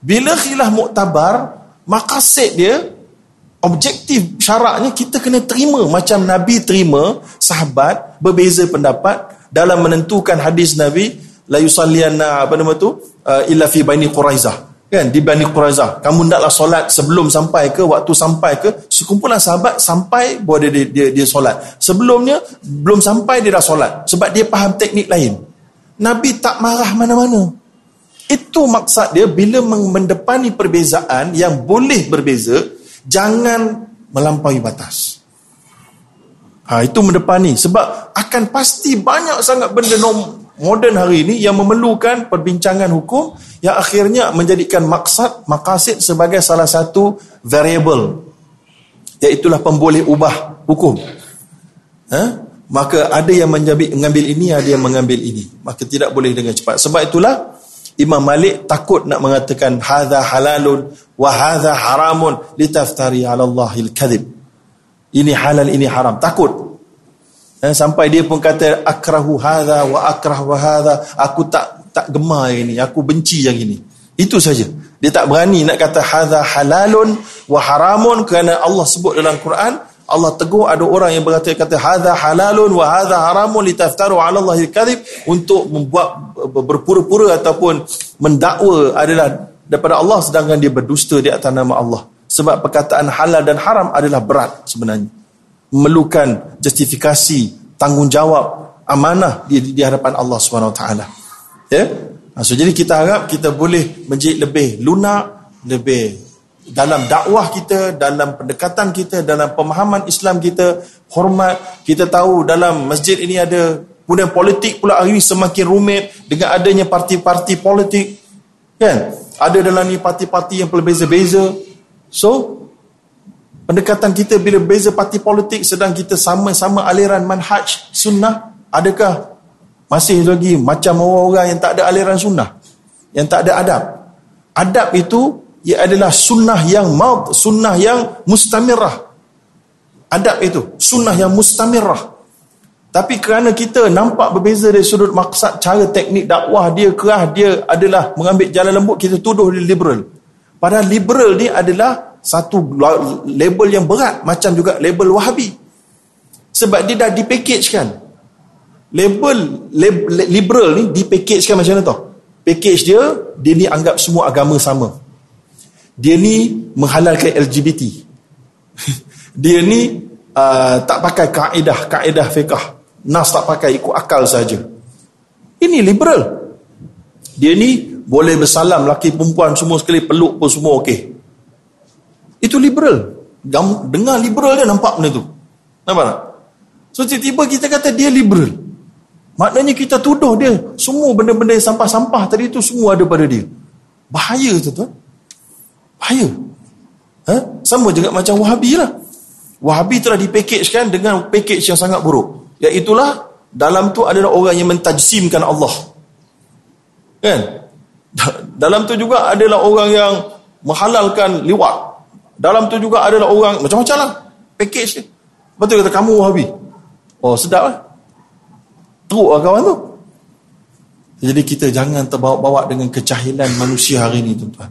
Bila khilaf muktabar, maqasid dia objektif syaratnya kita kena terima macam Nabi terima sahabat berbeza pendapat dalam menentukan hadis Nabi la yusallianna apa nama tu uh, illa fi baini quraizah. Kan? Di Bani Quraizah. Kamu hendaklah solat sebelum sampai ke waktu sampai ke sekumpulan sahabat sampai bahawa dia, dia, dia, dia solat. Sebelumnya belum sampai dia dah solat sebab dia faham teknik lain. Nabi tak marah mana-mana. Itu maksud dia bila mendepani perbezaan yang boleh berbeza jangan melampaui batas. Ha, itu mendepani sebab akan pasti banyak sangat benda nom moden hari ini yang memerlukan perbincangan hukum yang akhirnya menjadikan maksad maqasid sebagai salah satu variable. Iaitulah pemboleh ubah hukum. Ha? maka ada yang mengambil ini ada yang mengambil ini. Maka tidak boleh dengan cepat. Sebab itulah Imam Malik takut nak mengatakan hadza halalun wa hadza haramun litaftari 'ala Allahil kadhib ini halal ini haram takut dan sampai dia pun kata akrahu hadha wa akrah wa hadha. Aku tak tak gemar ini, aku benci yang ini. Itu saja. Dia tak berani nak kata hadha halalun wa haramun kerana Allah sebut dalam Quran, Allah tegur ada orang yang berkata kata hadha halalun wa hadha haramun litaftaru 'ala Allahi kadhib untuk membuat berpura-pura ataupun mendakwa adalah daripada Allah sedangkan dia berdusta di atas nama Allah. Sebab perkataan halal dan haram adalah berat sebenarnya memerlukan justifikasi tanggungjawab amanah di, di hadapan Allah Subhanahu taala. Ya. So, jadi kita harap kita boleh menjadi lebih lunak, lebih dalam dakwah kita, dalam pendekatan kita, dalam pemahaman Islam kita, hormat, kita tahu dalam masjid ini ada kemudian politik pula hari ini semakin rumit dengan adanya parti-parti politik. Kan? Ada dalam ni parti-parti yang berbeza-beza. So, pendekatan kita bila beza parti politik sedang kita sama-sama aliran manhaj sunnah, adakah masih lagi macam orang-orang yang tak ada aliran sunnah? Yang tak ada adab? Adab itu ia adalah sunnah yang maut, sunnah yang mustamirah. Adab itu, sunnah yang mustamirah. Tapi kerana kita nampak berbeza dari sudut maksad cara teknik dakwah dia kerah dia adalah mengambil jalan lembut kita tuduh dia liberal. Padahal liberal ni adalah satu label yang berat macam juga label wahabi. Sebab dia dah dipackagekan. Label, label liberal ni dipackagekan macam mana tau? Package dia, dia ni anggap semua agama sama dia ni menghalalkan LGBT [laughs] dia ni uh, tak pakai kaedah kaedah fiqah. Nas tak pakai ikut akal saja. Ini liberal. Dia ni boleh bersalam laki perempuan semua sekali peluk pun semua okey. Itu liberal. Dengar liberal dia nampak benda tu. Nampak tak? So tiba-tiba kita kata dia liberal. Maknanya kita tuduh dia semua benda-benda sampah-sampah tadi tu semua ada pada dia. Bahaya tu tuan Bahaya. Ha? Sama juga macam Wahabi lah. Wahabi telah dipackagekan dengan package yang sangat buruk. Iaitulah dalam tu adalah orang yang mentajsimkan Allah. Kan? Dalam tu juga adalah orang yang menghalalkan liwat. Dalam tu juga adalah orang macam-macam lah. Package ni. Betul kata kamu Wahabi. Oh sedap lah. Teruk lah kawan tu. Jadi kita jangan terbawa-bawa dengan kecahilan manusia hari ini tuan-tuan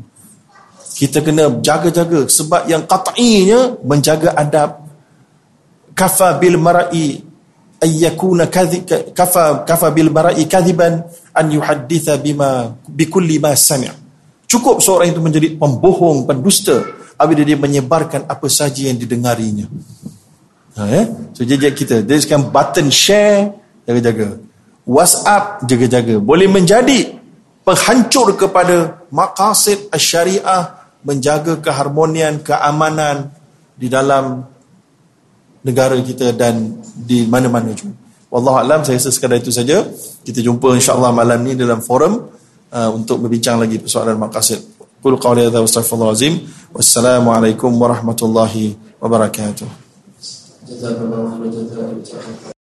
kita kena jaga-jaga sebab yang qat'inya menjaga adab. Kafa bil mara'i ayyakuna kafa kafa bil mara'i kadhiban an yuhadditha bima bikulli ma sami' cukup seorang itu menjadi pembohong pendusta apabila dia menyebarkan apa saja yang didengarinya. Ha eh so jadi kita. Dia sekarang button share jaga-jaga. WhatsApp jaga-jaga. Boleh menjadi penghancur kepada maqasid syariah menjaga keharmonian, keamanan di dalam negara kita dan di mana-mana juga. Wallahu alam saya rasa sekadar itu saja. Kita jumpa insya-Allah malam ni dalam forum uh, untuk berbincang lagi persoalan maqasid. Qul qawli hadza wa astaghfirullahalazim. Wassalamualaikum warahmatullahi wabarakatuh.